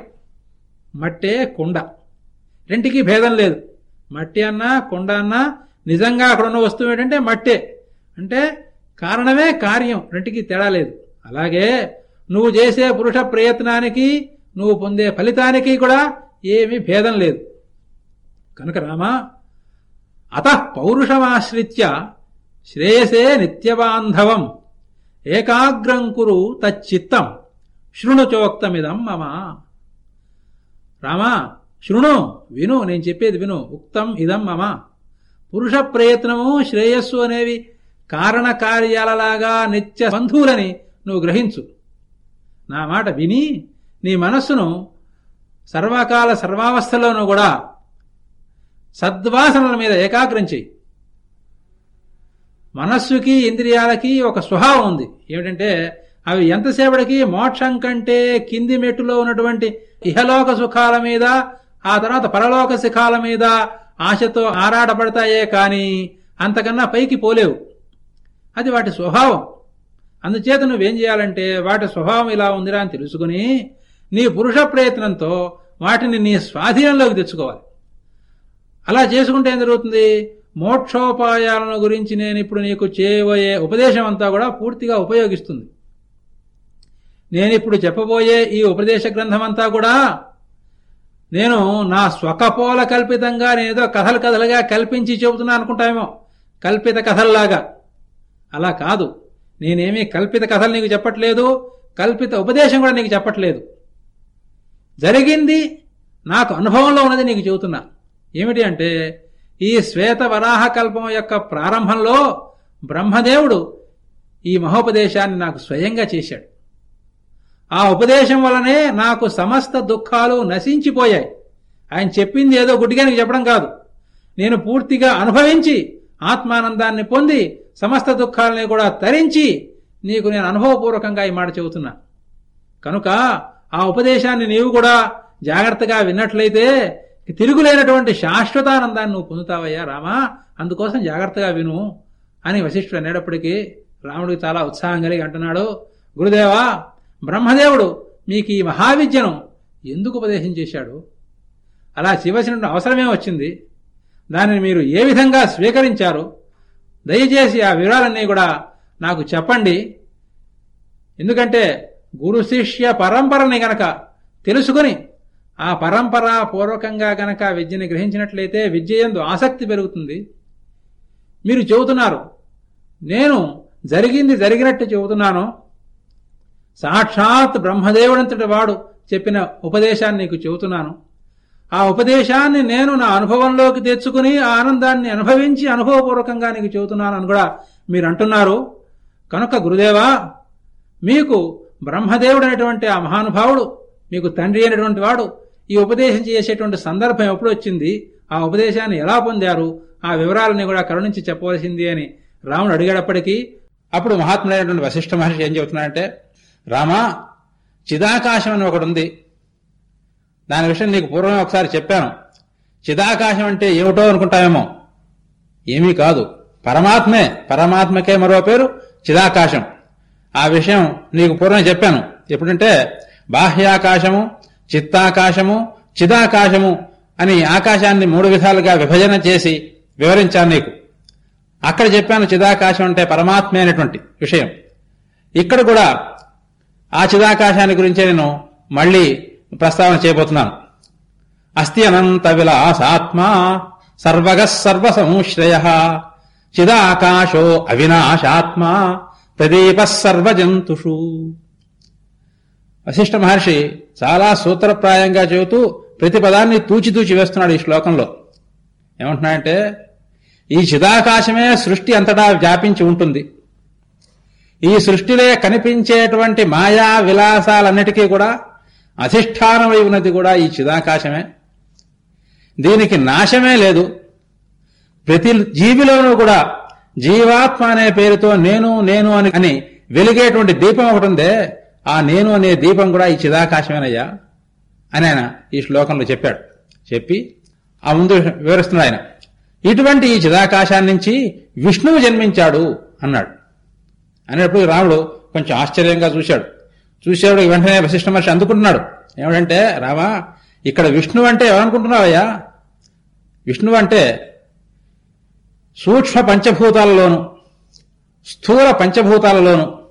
మట్టే కుండ. రెంటికి భేదం లేదు. మట్టి అన్నా కొండ అన్నా నిజంగా అక్కడ ఉన్న వస్తువు ఏంటంటే మట్టే. అంటే కారణమే కార్యం. రెంటికి తేడా లేదు. అలాగే నువ్వు చేసే పురుష ప్రయత్నానికి నువ్వు పొందే ఫలితానికి కూడా ఏమీ భేదం లేదు. కనుక రామా అత పౌరుషమాశ్రిత్య శ్రేయసే నిత్యబాంధవం. ఏకాగ్రం కురు తచ్చిత్తం. శృణుచోక్తమిదం మమ. రామా శృణు విను నేను చెప్పేది విను. ఉక్తం ఇదం మమ. పురుష ప్రయత్నము శ్రేయస్సు అనేవి కారణ కార్యాలలాగా నిత్య బంధువులని నువ్వు గ్రహించు. నా మాట విని నీ మనస్సును సర్వకాల సర్వావస్థలోనూ కూడా సద్వాసనల మీద ఏకాగ్రం చెయ్యి. మనస్సుకి ఇంద్రియాలకి ఒక స్వభావం ఉంది. ఏమిటంటే అవి ఎంతసేపటికి మోక్షం కంటే కింది మెట్టులో ఉన్నటువంటి ఇహలోక సుఖాల మీద ఆ తర్వాత పరలోక సుఖాల మీద ఆశతో ఆరాటపడతాయే కానీ అంతకన్నా పైకి పోలేవు. అది వాటి స్వభావం. అందుచేత నువ్వేం చేయాలంటే వాటి స్వభావం ఇలా ఉందిరా అని తెలుసుకుని నీ పురుష ప్రయత్నంతో వాటిని నీ స్వాధీనంలోకి తెచ్చుకోవాలి. అలా చేసుకుంటే ఏం జరుగుతుంది? మోక్షోపాయాలను గురించి నేను ఇప్పుడు నీకు చేయబోయే ఉపదేశం అంతా కూడా పూర్తిగా ఉపయోగిస్తుంది. నేను ఇప్పుడు చెప్పబోయే ఈ ఉపదేశ గ్రంథం అంతా కూడా నేను నా స్వకపోల కల్పితంగా నేనేదో కథలు కథలుగా కల్పించి చెబుతున్నా అనుకుంటామేమో. కల్పిత కథల్లాగా. అలా కాదు. నేనేమీ కల్పిత కథలు నీకు చెప్పట్లేదు. కల్పిత ఉపదేశం కూడా నీకు చెప్పట్లేదు. జరిగింది నాకు అనుభవంలో ఉన్నది నీకు చెబుతున్నా. ఏమిటి అంటే ఈ శ్వేత వరాహ కల్పం యొక్క ప్రారంభంలో బ్రహ్మదేవుడు ఈ మహోపదేశాన్ని నాకు స్వయంగా చేశాడు. ఆ ఉపదేశం వలనే నాకు సమస్త దుఃఖాలు నశించిపోయాయి. ఆయన చెప్పింది ఏదో గుడ్డిగానికి చెప్పడం కాదు. నేను పూర్తిగా అనుభవించి ఆత్మానందాన్ని పొంది సమస్త దుఃఖాలని కూడా తరించి నీకు నేను అనుభవపూర్వకంగా ఈ మాట చెబుతున్నా. కనుక ఆ ఉపదేశాన్ని నీవు కూడా జాగ్రత్తగా విన్నట్లయితే తిరుగులేనటువంటి శాశ్వతానందాన్ని నువ్వు పొందుతావయ్యా రామా? అందుకోసం జాగ్రత్తగా విను అని వశిష్ఠుడు అనేటప్పటికీ రాముడికి చాలా ఉత్సాహం కలిగి అంటున్నాడు. గురుదేవా బ్రహ్మదేవుడు మీకు ఈ మహావిద్యను ఎందుకు ఉపదేశం చేశాడు? అలా చేయవలసిన అవసరమే వచ్చింది. దానిని మీరు ఏ విధంగా స్వీకరించారు? దయచేసి ఆ వివరాలన్నీ కూడా నాకు చెప్పండి. ఎందుకంటే గురు శిష్య పరంపరని గనక తెలుసుకుని ఆ పరంపరా పూర్వకంగా గనక విద్యని గ్రహించినట్లయితే విద్య ఎందు ఆసక్తి పెరుగుతుంది. మీరు చెబుతున్నారు నేను జరిగింది జరిగినట్టు చెబుతున్నాను. సాక్షాత్ బ్రహ్మదేవుడంతటి వాడు చెప్పిన ఉపదేశాన్ని నీకు చెబుతున్నాను. ఆ ఉపదేశాన్ని నేను నా అనుభవంలోకి తెచ్చుకుని ఆ ఆనందాన్ని అనుభవించి అనుభవపూర్వకంగా నీకు చెబుతున్నాను అని కూడా మీరు అంటున్నారు. కనుక గురుదేవా మీకు బ్రహ్మదేవుడు అనేటువంటి ఆ మహానుభావుడు మీకు తండ్రి అయినటువంటి వాడు ఈ ఉపదేశం చేసేటువంటి సందర్భం ఎప్పుడు వచ్చింది? ఆ ఉపదేశాన్ని ఎలా పొందారు? ఆ వివరాలని కూడా కరుణించి చెప్పవలసింది అని రాముడు అడిగేటప్పటికీ అప్పుడు మహాత్ముడైనటువంటి వశిష్ఠ మహర్షి ఏం చెబుతున్నాడంటే రామా చిదాకాశం అని ఒకటి ఉంది. దాని విషయం నీకు పూర్వమే ఒకసారి చెప్పాను. చిదాకాశం అంటే ఏమిటో అనుకుంటామేమో ఏమీ కాదు. పరమాత్మే. పరమాత్మకే మరో పేరు చిదాకాశం. ఆ విషయం నీకు పూర్వమే చెప్పాను. ఎప్పుడంటే బాహ్యాకాశము చిత్తాకాశము చిదాకాశము అని ఆకాశాన్ని మూడు విధాలుగా విభజన చేసి వివరించాను నీకు. అక్కడ చెప్పాను చిదాకాశం అంటే పరమాత్మే అనేటువంటి విషయం. ఇక్కడ కూడా ఆ చిదాకాశాన్ని గురించే నేను మళ్ళీ ప్రస్తావన చేయబోతున్నాను. అస్తి అనంత విలాసాత్మా సర్వగ సర్వసంశ్రయ చిదాకాశో అవినాశాత్మా ప్రదీప సర్వజంతుషు. వశిష్ఠ మహర్షి చాలా సూత్రప్రాయంగా చెబుతూ ప్రతి పదాన్ని తూచితూచి వేస్తున్నాడు ఈ శ్లోకంలో. ఏమంటున్నాడంటే ఈ చిదాకాశమే సృష్టి అంతటా వ్యాపించి ఉంటుంది. ఈ సృష్టిలో కనిపించేటువంటి మాయా విలాసాలన్నిటికీ కూడా అధిష్టానమై ఉన్నది కూడా ఈ చిదాకాశమే. దీనికి నాశమే లేదు. ప్రతి జీవిలోనూ కూడా జీవాత్మ అనే పేరుతో నేను నేను అని అని వెలిగేటువంటి దీపం ఒకటి ఉందే. ఆ నేను అనే దీపం కూడా ఈ చిదాకాశమేనయ్యా అని ఆయన ఈ శ్లోకంలో చెప్పాడు. చెప్పి ఆ ముందు వివరిస్తున్నాడు ఆయన. ఇటువంటి ఈ చిదాకాశాన్ని నుంచి విష్ణువు జన్మించాడు అన్నాడు. అనేటప్పుడు రాముడు కొంచెం ఆశ్చర్యంగా చూశాడు. చూశాడు వెంటనే వశిష్ఠ మహర్షి అందుకుంటున్నాడు. ఏమిటంటే రామా ఇక్కడ విష్ణువు అంటే ఏమనుకుంటున్నావయ్యా విష్ణువు అంటే సూక్ష్మ పంచభూతాలలోను స్థూల పంచభూతాలలోను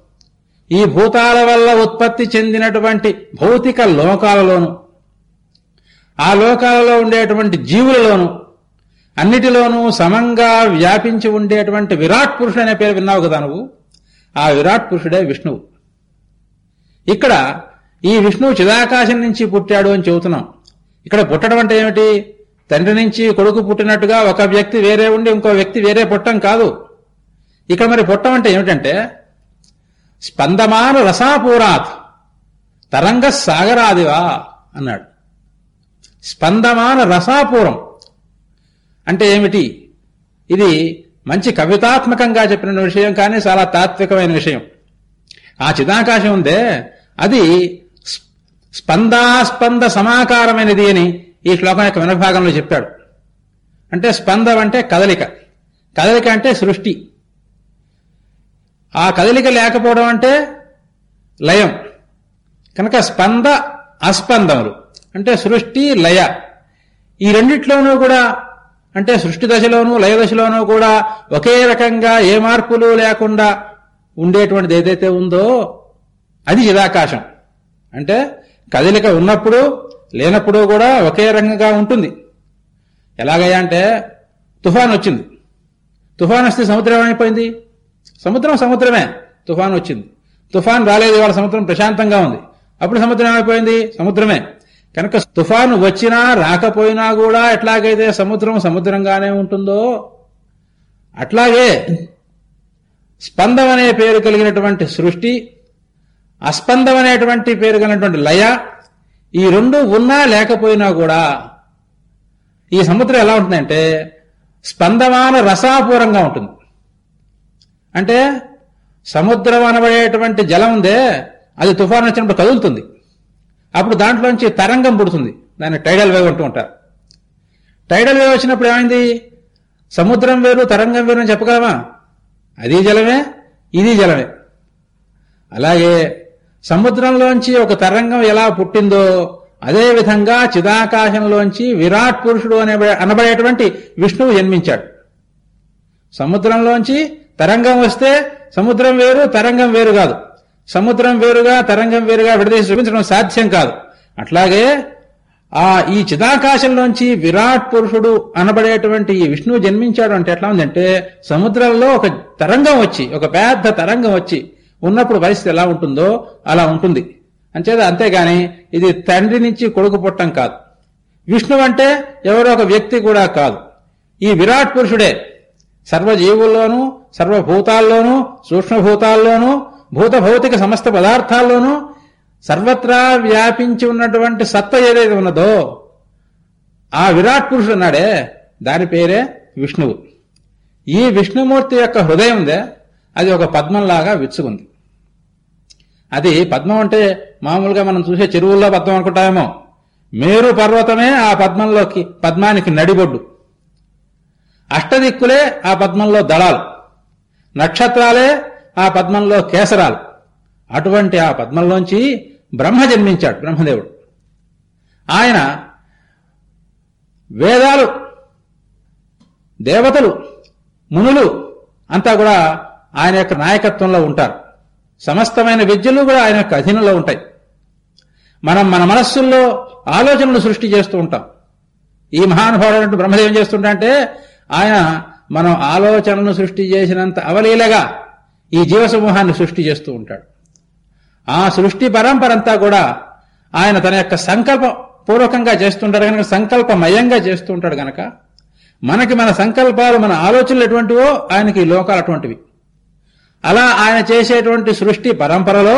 ఈ భూతాల వల్ల ఉత్పత్తి చెందినటువంటి భౌతిక లోకాలలోను ఆ లోకాలలో ఉండేటువంటి జీవులలోను అన్నిటిలోనూ సమంగా వ్యాపించి ఉండేటువంటి విరాట్ పురుషుడు అనే పేరు విన్నావు కదా నువ్వు? ఆ విరాట్ పురుషుడే విష్ణువు. ఇక్కడ ఈ విష్ణువు చిదాకాశం నుంచి పుట్టాడు అని చెబుతున్నాం. ఇక్కడ పుట్టడం అంటే ఏమిటి? తండ్రి నుంచి కొడుకు పుట్టినట్టుగా ఒక వ్యక్తి వేరే ఉండి ఇంకో వ్యక్తి వేరే పుట్టం కాదు. ఇక్కడ మరి పుట్టం అంటే ఏమిటంటే స్పందమాన రసాపూరాత్ తరంగ సాగరాదివా అన్నాడు. స్పందమాన రసాపూరం అంటే ఏమిటి? ఇది మంచి కవితాత్మకంగా చెప్పిన విషయం కానీ చాలా తాత్వికమైన విషయం. ఆ చిదాకాశం ఉందే అది స్పందాస్పంద సమాకారమైనది అని ఈ శ్లోకం యొక్క వినభాగంలో చెప్పాడు. అంటే స్పందం అంటే కదలిక. కదలిక అంటే సృష్టి. ఆ కదలిక లేకపోవడం అంటే లయం. కనుక స్పంద అస్పందములు అంటే సృష్టి లయ. ఈ రెండిట్లోనూ కూడా అంటే సృష్టి దశలోనూ లయ దశలోనూ కూడా ఒకే రకంగా ఏ మార్పులు లేకుండా ఉండేటువంటిది ఏదైతే ఉందో అది చిదాకాశం అంటే కదలిక ఉన్నప్పుడు లేనప్పుడు కూడా ఒకే రకంగా ఉంటుంది. ఎలాగయ్యా అంటే తుఫాన్ వచ్చింది. తుఫాన్ వస్తే సముద్రం ఏమైపోయింది? సముద్రం సముద్రమే. తుఫాన్ వచ్చింది. తుఫాన్ రాలేదు ఇవాళ సముద్రం ప్రశాంతంగా ఉంది. అప్పుడు సముద్రం ఏమైపోయింది? సముద్రమే. కనుక తుఫాను వచ్చినా రాకపోయినా కూడా ఎట్లాగైతే సముద్రం సముద్రంగానే ఉంటుందో అట్లాగే స్పందం అనే పేరు కలిగినటువంటి సృష్టి అస్పందం అనేటువంటి పేరు కలిగినటువంటి లయ ఈ రెండు ఉన్నా లేకపోయినా కూడా ఈ సముద్రం ఎలా ఉంటుందంటే స్పందమాన రసాపూరంగా ఉంటుంది. అంటే సముద్రం అనబడేటువంటి జలం ఉందే అది తుఫాను వచ్చినప్పుడు కదులుతుంది. అప్పుడు దాంట్లోంచి తరంగం పుడుతుంది. దాన్ని టైడల్ వేవ్ అంటూ ఉంటారు. టైడల్ వేవ్ వచ్చినప్పుడు ఏమైంది? సముద్రం వేరు తరంగం వేరు అని చెప్పగలమా? అది జలమే ఇది జలమే. అలాగే సముద్రంలోంచి ఒక తరంగం ఎలా పుట్టిందో అదే విధంగా చిదాకాశంలోంచి విరాట్ పురుషుడు అనే అనబడేటువంటి విష్ణువు జన్మించాడు. సముద్రంలోంచి తరంగం వస్తే సముద్రం వేరు తరంగం వేరు కాదు. సముద్రం వేరుగా తరంగం వేరుగా విడదీసి చూపించడం సాధ్యం కాదు. అట్లాగే ఆ ఈ చిదాకాశంలోంచి విరాట్ పురుషుడు అనబడేటువంటి ఈ విష్ణువు జన్మించాడు అంటే ఎట్లా ఉందంటే సముద్రంలో ఒక తరంగం వచ్చి ఒక పెద్ద తరంగం వచ్చి ఉన్నప్పుడు పరిస్థితి ఎలా ఉంటుందో అలా ఉంటుంది. అంచేది అంతేగాని ఇది తండ్రి నుంచి కొడుకు పుట్టం కాదు. విష్ణువు అంటే ఎవరో ఒక వ్యక్తి కూడా కాదు. ఈ విరాట్ పురుషుడే. సర్వజీవుల్లోనూ సర్వభూతాల్లోనూ సూక్ష్మభూతాల్లోనూ భూత భౌతిక సమస్త పదార్థాల్లోనూ సర్వత్రా వ్యాపించి ఉన్నటువంటి సత్త ఏదైతే ఉన్నదో ఆ విరాట్ పురుషుడు అన్నాడే దాని పేరే విష్ణువు. ఈ విష్ణుమూర్తి యొక్క హృదయం ఉందే అది ఒక పద్మంలాగా విచ్చుకుంది. అది పద్మం అంటే మామూలుగా మనం చూసే చెరువుల్లో పద్మం అనుకుంటామేమో. మేరు పర్వతమే ఆ పద్మంలోకి పద్మానికి నడిబొడ్డు. అష్టదిక్కులే ఆ పద్మంలో దళాలు. నక్షత్రాలే ఆ పద్మంలో కేసరాలు. అటువంటి ఆ పద్మంలోంచి బ్రహ్మ జన్మించాడు బ్రహ్మదేవుడు. ఆయన వేదాలు దేవతలు మునులు అంతా కూడా ఆయన యొక్క నాయకత్వంలో ఉంటారు. సమస్తమైన విద్యలు కూడా ఆయన యొక్క అధీనంలో ఉంటాయి. మనం మన మనస్సుల్లో ఆలోచనలు సృష్టి చేస్తూ ఉంటాం. ఈ మహానుభావుడు బ్రహ్మదేవం చేస్తుంటే ఆయన మనం ఆలోచనను సృష్టి చేసినంత అవలీలగా ఈ జీవసమూహాన్ని సృష్టి చేస్తూ ఉంటాడు. ఆ సృష్టి పరంపరంతా కూడా ఆయన తన యొక్క సంకల్ప పూర్వకంగా చేస్తుంటాడు కనుక సంకల్పమయంగా చేస్తూ ఉంటాడు గనక మనకి మన సంకల్పాలు మన ఆలోచనలు ఎటువంటివో ఆయనకి లోకాలు అటువంటివి. అలా ఆయన చేసేటువంటి సృష్టి పరంపరలో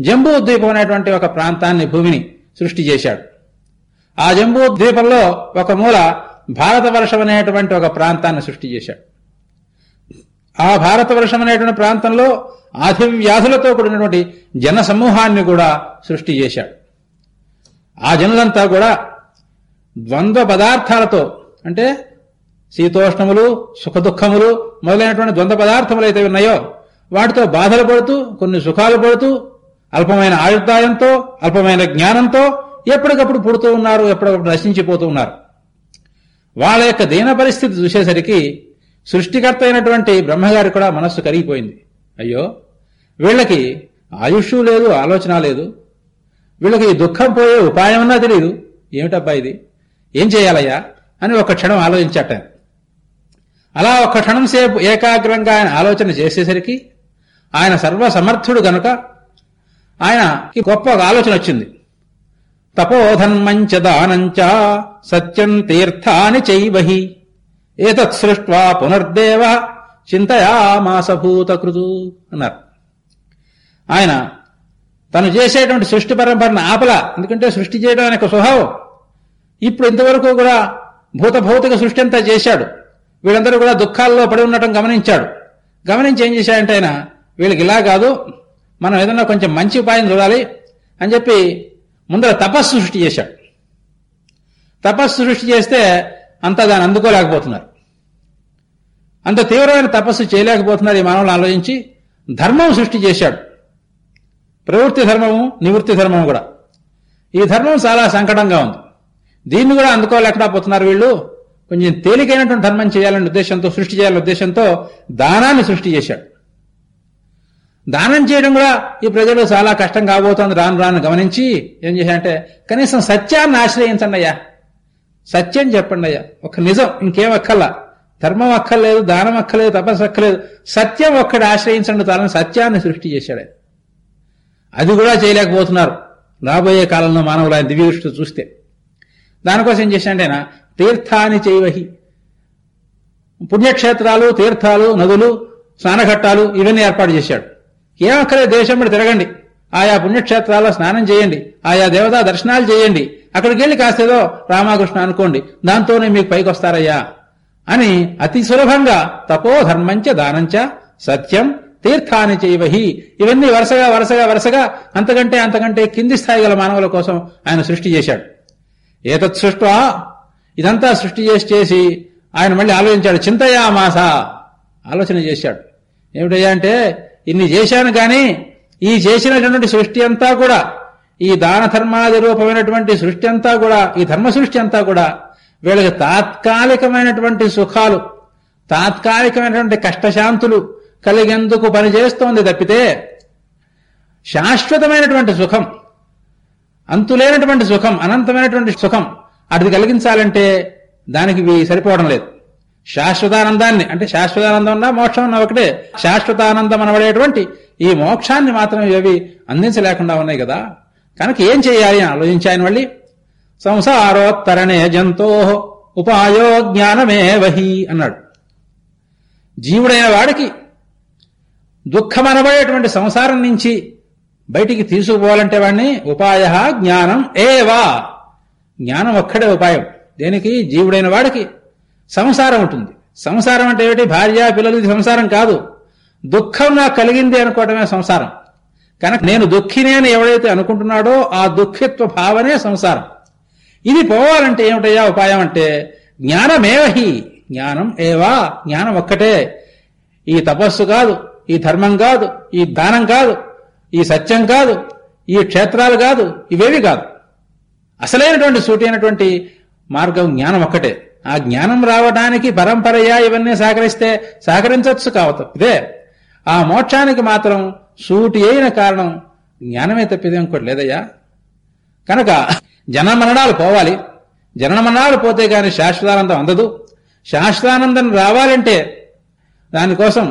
జంబూ ద్వీపం అనేటువంటి ఒక ప్రాంతాన్ని భూమిని సృష్టి చేశాడు. ఆ జంబూ ద్వీపంలో ఒక మూల భారతవర్షం అనేటువంటి ఒక ప్రాంతాన్ని సృష్టి చేశాడు. ఆ భారతవర్షం అనేటువంటి ప్రాంతంలో ఆధివ్యాధులతో కూడినటువంటి జన సమూహాన్ని కూడా సృష్టి చేశాడు. ఆ జనులంతా కూడా ద్వంద్వ పదార్థాలతో అంటే శీతోష్ణములు సుఖదుఖములు మొదలైనటువంటి ద్వంద్వ పదార్థములు అయితే ఉన్నాయో వాటితో బాధలు పడుతూ కొన్ని సుఖాలు పడుతూ అల్పమైన ఆయుర్దాయంతో అల్పమైన జ్ఞానంతో ఎప్పటికప్పుడు పుడుతూ ఉన్నారు ఎప్పటికప్పుడు నశించిపోతూ ఉన్నారు. వాళ్ళ యొక్క దీన పరిస్థితి చూసేసరికి సృష్టికర్త అయినటువంటి బ్రహ్మగారి కూడా మనస్సు కరిగిపోయింది. అయ్యో వీళ్ళకి ఆయుష్ లేదు ఆలోచన లేదు. వీళ్ళకి దుఃఖం పోయే ఉపాయమన్నా తెలియదు ఏమిటబ్బా ఇది? ఏం చేయాలయ్యా? అని ఒక క్షణం ఆలోచించట. అలా ఒక క్షణం సేపు ఏకాగ్రంగా ఆయన ఆలోచన చేసేసరికి ఆయన సర్వసమర్థుడు గనుక ఆయనకి గొప్ప ఒక ఆలోచన వచ్చింది. తపోధన్మంచ దానంచ సత్యం తీర్థాని చైవహి. ఏతత్ సృష్ట్వా పునర్దేవ చింతయామాసభూతకృతు అన్నారు. ఆయన తను చేసేటువంటి సృష్టి పరంపరను ఆపల. ఎందుకంటే సృష్టి చేయడం అనే స్వభావం. ఇప్పుడు ఇంతవరకు కూడా భూత భౌతిక సృష్టి అంతా చేశాడు. వీళ్ళందరూ కూడా దుఃఖాల్లో పడి ఉండటం గమనించాడు. గమనించి ఏం చేశాడంటే ఆయన వీళ్ళకి ఇలా కాదు మనం ఏదన్నా కొంచెం మంచి ఉపాయం చూడాలి అని చెప్పి ముందర తపస్సు సృష్టి చేశాడు. తపస్సు సృష్టి చేస్తే అంతా దాన్ని అందుకోలేకపోతున్నారు. అంత తీవ్రమైన తపస్సు చేయలేకపోతున్నారు ఈ మానవులు ఆలోచించి ధర్మం సృష్టి చేశాడు. ప్రవృత్తి ధర్మము నివృత్తి ధర్మము కూడా. ఈ ధర్మం చాలా సంకటంగా ఉంది. దీన్ని కూడా అందుకోలేకుండా పోతున్నారు వీళ్ళు. కొంచెం తేలికైనటువంటి ధర్మం చేయాలనే ఉద్దేశంతో సృష్టి చేయాలనే ఉద్దేశంతో దానాన్ని సృష్టి చేశాడు. దానం చేయడం కూడా ఈ ప్రజలు చాలా కష్టం కాబోతోంది. రాను రాను గమనించి ఏం చేశాడంటే కనీసం సత్యాన్ని ఆశ్రయించండి అయ్యా. సత్యం చెప్పండి అయ్యా. ఒక నిజం ఇంకేం అక్కర్లా. ధర్మం అక్కర్లేదు దానం అక్కర్లేదు తపస్సు అక్కర్లేదు. సత్యం ఒక్కటి ఆశ్రయించండి తాను సత్యాన్ని సృష్టి చేశాడు. అది కూడా చేయలేకపోతున్నారు. రాబోయే కాలంలో మానవులు ఆయన దివ్యదృష్టి చూస్తే. దానికోసం ఏం చేశాడంటే ఆయన తీర్థాన్ని చేయవహి. పుణ్యక్షేత్రాలు తీర్థాలు నదులు స్నానఘట్టాలు ఇవన్నీ ఏర్పాటు చేశాడు. ఏమక్కలే దేశం మీద తిరగండి. ఆయా పుణ్యక్షేత్రాల్లో స్నానం చేయండి. ఆయా దేవతా దర్శనాలు చేయండి. అక్కడికి వెళ్ళి కాస్తేదో రామకృష్ణ అనుకోండి. దాంతోనే మీకు పైకి వస్తారయ్యా అని అతి సులభంగా తపోధర్మంచ దానంచ సత్యం తీర్థాన్ని చేయవహి ఇవన్నీ వరుసగా వరుసగా వరుసగా అంతకంటే అంతకంటే కింది స్థాయి గల మానవుల కోసం ఆయన సృష్టి చేశాడు. ఏతత్ సృష్టి ఇదంతా సృష్టి చేసి చేసి ఆయన మళ్ళీ ఆలోచించాడు చింతయామాస ఆలోచన చేశాడు. ఏమిటయ్యా అంటే ఇన్ని చేశాను గాని ఈ చేసినటువంటి సృష్టి అంతా కూడా ఈ దాన ధర్మాది రూపమైనటువంటి సృష్టి అంతా కూడా ఈ ధర్మ సృష్టి అంతా కూడా వీళ్ళకి తాత్కాలికమైనటువంటి సుఖాలు తాత్కాలికమైనటువంటి కష్టశాంతులు కలిగేందుకు పనిచేస్తోంది తప్పితే శాశ్వతమైనటువంటి సుఖం అంతులేనటువంటి సుఖం అనంతమైనటువంటి సుఖం అది కలిగించాలంటే దానికి సరిపోవడం లేదు. శాశ్వతానందాన్ని అంటే శాశ్వతానందం ఉన్నా మోక్షం ఉన్నా ఒకటే. శాశ్వతానందం అనబడేటువంటి ఈ మోక్షాన్ని మాత్రం ఇవి అందించలేకుండా ఉన్నాయి కదా. కనుక ఏం చేయాలి అని ఆలోచించాయని మళ్ళీ సంసారోత్తరణే జంతో ఉపాయో జ్ఞానమే వహి అన్నాడు. జీవుడైన వాడికి దుఃఖమనబడేటువంటి సంసారం నుంచి బయటికి తీసుకుపోవాలంటే వాడిని ఉపాయ జ్ఞానం ఏవా. జ్ఞానం ఒక్కడే ఉపాయం. దేనికి? జీవుడైన వాడికి. సంసారం ఉంటుంది. సంసారం అంటే ఏమిటి? భార్య పిల్లలు ఇది సంసారం కాదు. దుఃఖం నాకు కలిగింది అనుకోవటమే సంసారం. కనుక నేను దుఃఖినే అని ఎవడైతే అనుకుంటున్నాడో ఆ దుఃఖిత్వ భావనే సంసారం. ఇది పోవాలంటే ఏమిటయ్యా ఉపాయం అంటే జ్ఞానమేవహి జ్ఞానం ఏవా జ్ఞానం ఒక్కటే. ఈ తపస్సు కాదు ఈ ధర్మం కాదు ఈ దానం కాదు ఈ సత్యం కాదు ఈ క్షేత్రాలు కాదు ఇవేవి కాదు. అసలైనటువంటి సూటి అయినటువంటి మార్గం జ్ఞానం ఒక్కటే. ఆ జ్ఞానం రావడానికి పరంపరయా ఇవన్నీ సహకరిస్తే సహకరించవచ్చు కావచ్చు ఇదే. ఆ మోక్షానికి మాత్రం సూటి అయిన కారణం జ్ఞానమే తప్పిదే ఇంకోటి లేదయ్యా. కనుక జనమరణాలు పోవాలి. జనమరణాలు పోతే గాని శాశ్వతానందం అందదు. శాశ్వతానందం రావాలంటే దానికోసం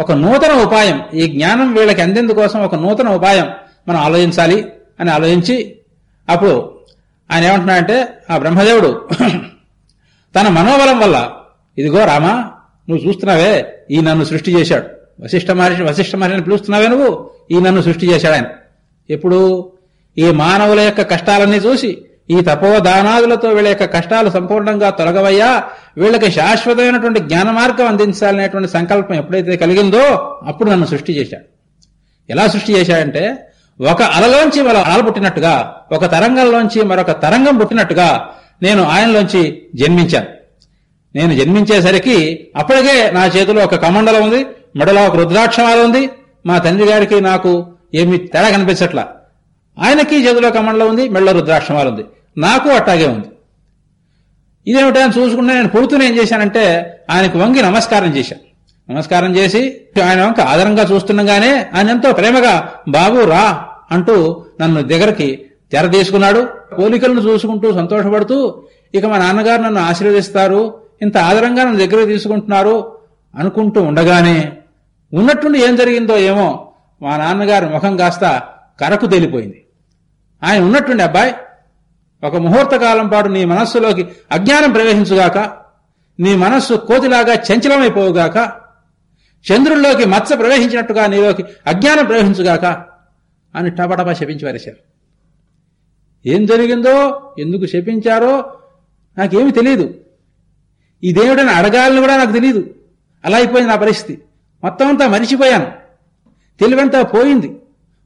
ఒక నూతన ఉపాయం ఈ జ్ఞానం వీళ్ళకి అందేందుకోసం ఒక నూతన ఉపాయం మనం ఆలోచించాలి అని ఆలోచించి అప్పుడు ఆయన ఏమంటున్నాడంటే ఆ బ్రహ్మదేవుడు తన మనోబలం వల్ల ఇదిగో రామా నువ్వు చూస్తున్నావే ఈ నన్ను సృష్టి చేశాడు. వశిష్ఠ మహర్షి వశిష్ఠ మహర్షిని పిలుస్తున్నావే నువ్వు ఈ నన్ను సృష్టి చేశాడు ఆయన. ఎప్పుడు? ఈ మానవుల యొక్క కష్టాలన్నీ చూసి ఈ తపోదానాదులతో వీళ్ళ యొక్క కష్టాలు సంపూర్ణంగా తొలగవయ్యా వీళ్ళకి శాశ్వతమైనటువంటి జ్ఞాన మార్గం అందించాలనేటువంటి సంకల్పం ఎప్పుడైతే కలిగిందో అప్పుడు నన్ను సృష్టి చేశాడు. ఎలా సృష్టి చేశాడంటే ఒక అలలోంచి మరో అల పుట్టినట్టుగా ఒక తరంగంలోంచి మరొక తరంగం పుట్టినట్టుగా నేను ఆయనలోంచి జన్మించాను. నేను జన్మించేసరికి అప్పటికే నా చేతిలో ఒక కమండలం ఉంది మెడలో ఒక రుద్రాక్షమాల ఉంది మా తండ్రి గారికి నాకు ఏమి తేడా కనిపించట్లా. ఆయనకి చేతిలో కమండలం ఉంది మెడలో రుద్రాక్షమాలు ఉంది. నాకు అట్టాగే ఉంది. ఇదేమిటో అని చూసుకుంటే నేను పుడుతూనే ఏం చేశానంటే ఆయనకు వంగి నమస్కారం చేశాను. నమస్కారం చేసి ఆయన వంక ఆదరంగా చూస్తుండగానే ఆయన ఎంతో ప్రేమగా బాబు రా అంటూ నన్ను దగ్గరికి తెర తీసుకున్నాడు. పోలికలను చూసుకుంటూ సంతోషపడుతూ ఇక మా నాన్నగారు నన్ను ఆశీర్వదిస్తారు ఇంత ఆదరంగా నన్ను దగ్గర తీసుకుంటున్నారు అనుకుంటూ ఉండగానే ఉన్నట్టుండి ఏం జరిగిందో ఏమో మా నాన్నగారి ముఖం కాస్త కరకు తేలిపోయింది. ఆయన ఉన్నట్టుండి అబ్బాయి ఒక ముహూర్త కాలం పాటు నీ మనస్సులోకి అజ్ఞానం ప్రవేశించుగాక నీ మనస్సు కోతిలాగా చంచలమైపోవుగాక చంద్రుల్లోకి మత్స ప్రవేశించినట్టుగా నీలోకి అజ్ఞానం ప్రవేశించుగాక అని టపటపా శపించి వారేశారు. ఏం జరిగిందో ఎందుకు శపించారో నాకేమి తెలియదు ఈ అడగాలని కూడా నాకు తెలియదు అలా అయిపోయింది నా పరిస్థితి. మొత్తం అంతా మరిచిపోయాను. తెలివంతా పోయింది.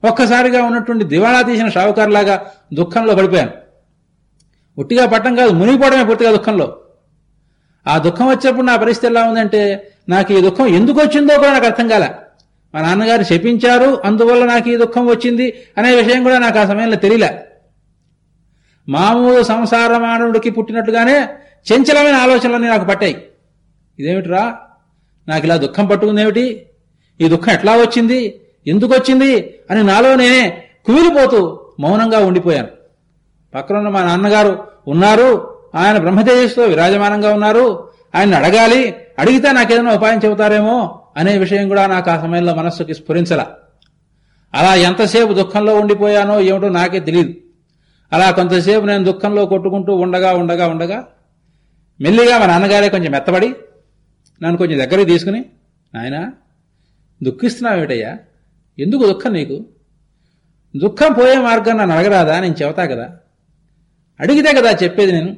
ఒక్కసారిగా ఉన్నటువంటి దివాళా తీసిన షావుకారులాగా దుఃఖంలో పడిపోయాను. ఒట్టిగా పట్టం కాదు మునిగిపోవడమే పూర్తిగా దుఃఖంలో. ఆ దుఃఖం వచ్చినప్పుడు నా పరిస్థితి ఎలా ఉందంటే నాకు ఈ దుఃఖం ఎందుకు వచ్చిందో కూడా నాకు అర్థం కాలే. మా నాన్నగారు శపించారు అందువల్ల నాకు ఈ దుఃఖం వచ్చింది అనే విషయం కూడా నాకు ఆ సమయంలో తెలియలే. మామూలు సంసార మానవుడికి పుట్టినట్టుగానే చంచలమైన ఆలోచనలన్నీ నాకు పట్టాయి. ఇదేమిట్రా? నాకు ఇలా దుఃఖం పట్టుకుందేమిటి? ఈ దుఃఖం ఎట్లా వచ్చింది? ఎందుకు వచ్చింది? అని నాలో నేనే కుమిలిపోతూ మౌనంగా ఉండిపోయాను. పక్కనున్న మా నాన్నగారు ఉన్నారు. ఆయన బ్రహ్మతేజస్తో విరాజమానంగా ఉన్నారు. ఆయన అడగాలి. అడిగితే నాకేదైనా ఉపాయం చెబుతారేమో అనే విషయం కూడా నాకు ఆ సమయంలో మనస్సుకి స్ఫురించల. అలా ఎంతసేపు దుఃఖంలో ఉండిపోయానో ఏమిటో నాకే తెలియదు అలా కొంతసేపు నేను దుఃఖంలో కొట్టుకుంటూ ఉండగా ఉండగా ఉండగా మెల్లిగా మా నాన్నగారే కొంచెం మెత్తబడి నన్ను కొంచెం దగ్గరికి తీసుకుని నాయనా దుఃఖిస్తున్నావేటయ్యా ఎందుకు దుఃఖం నీకు? దుఃఖం పోయే మార్గం నన్ను అడగరాదా? నేను చెబుతా కదా. అడిగితే కదా చెప్పేది నేను.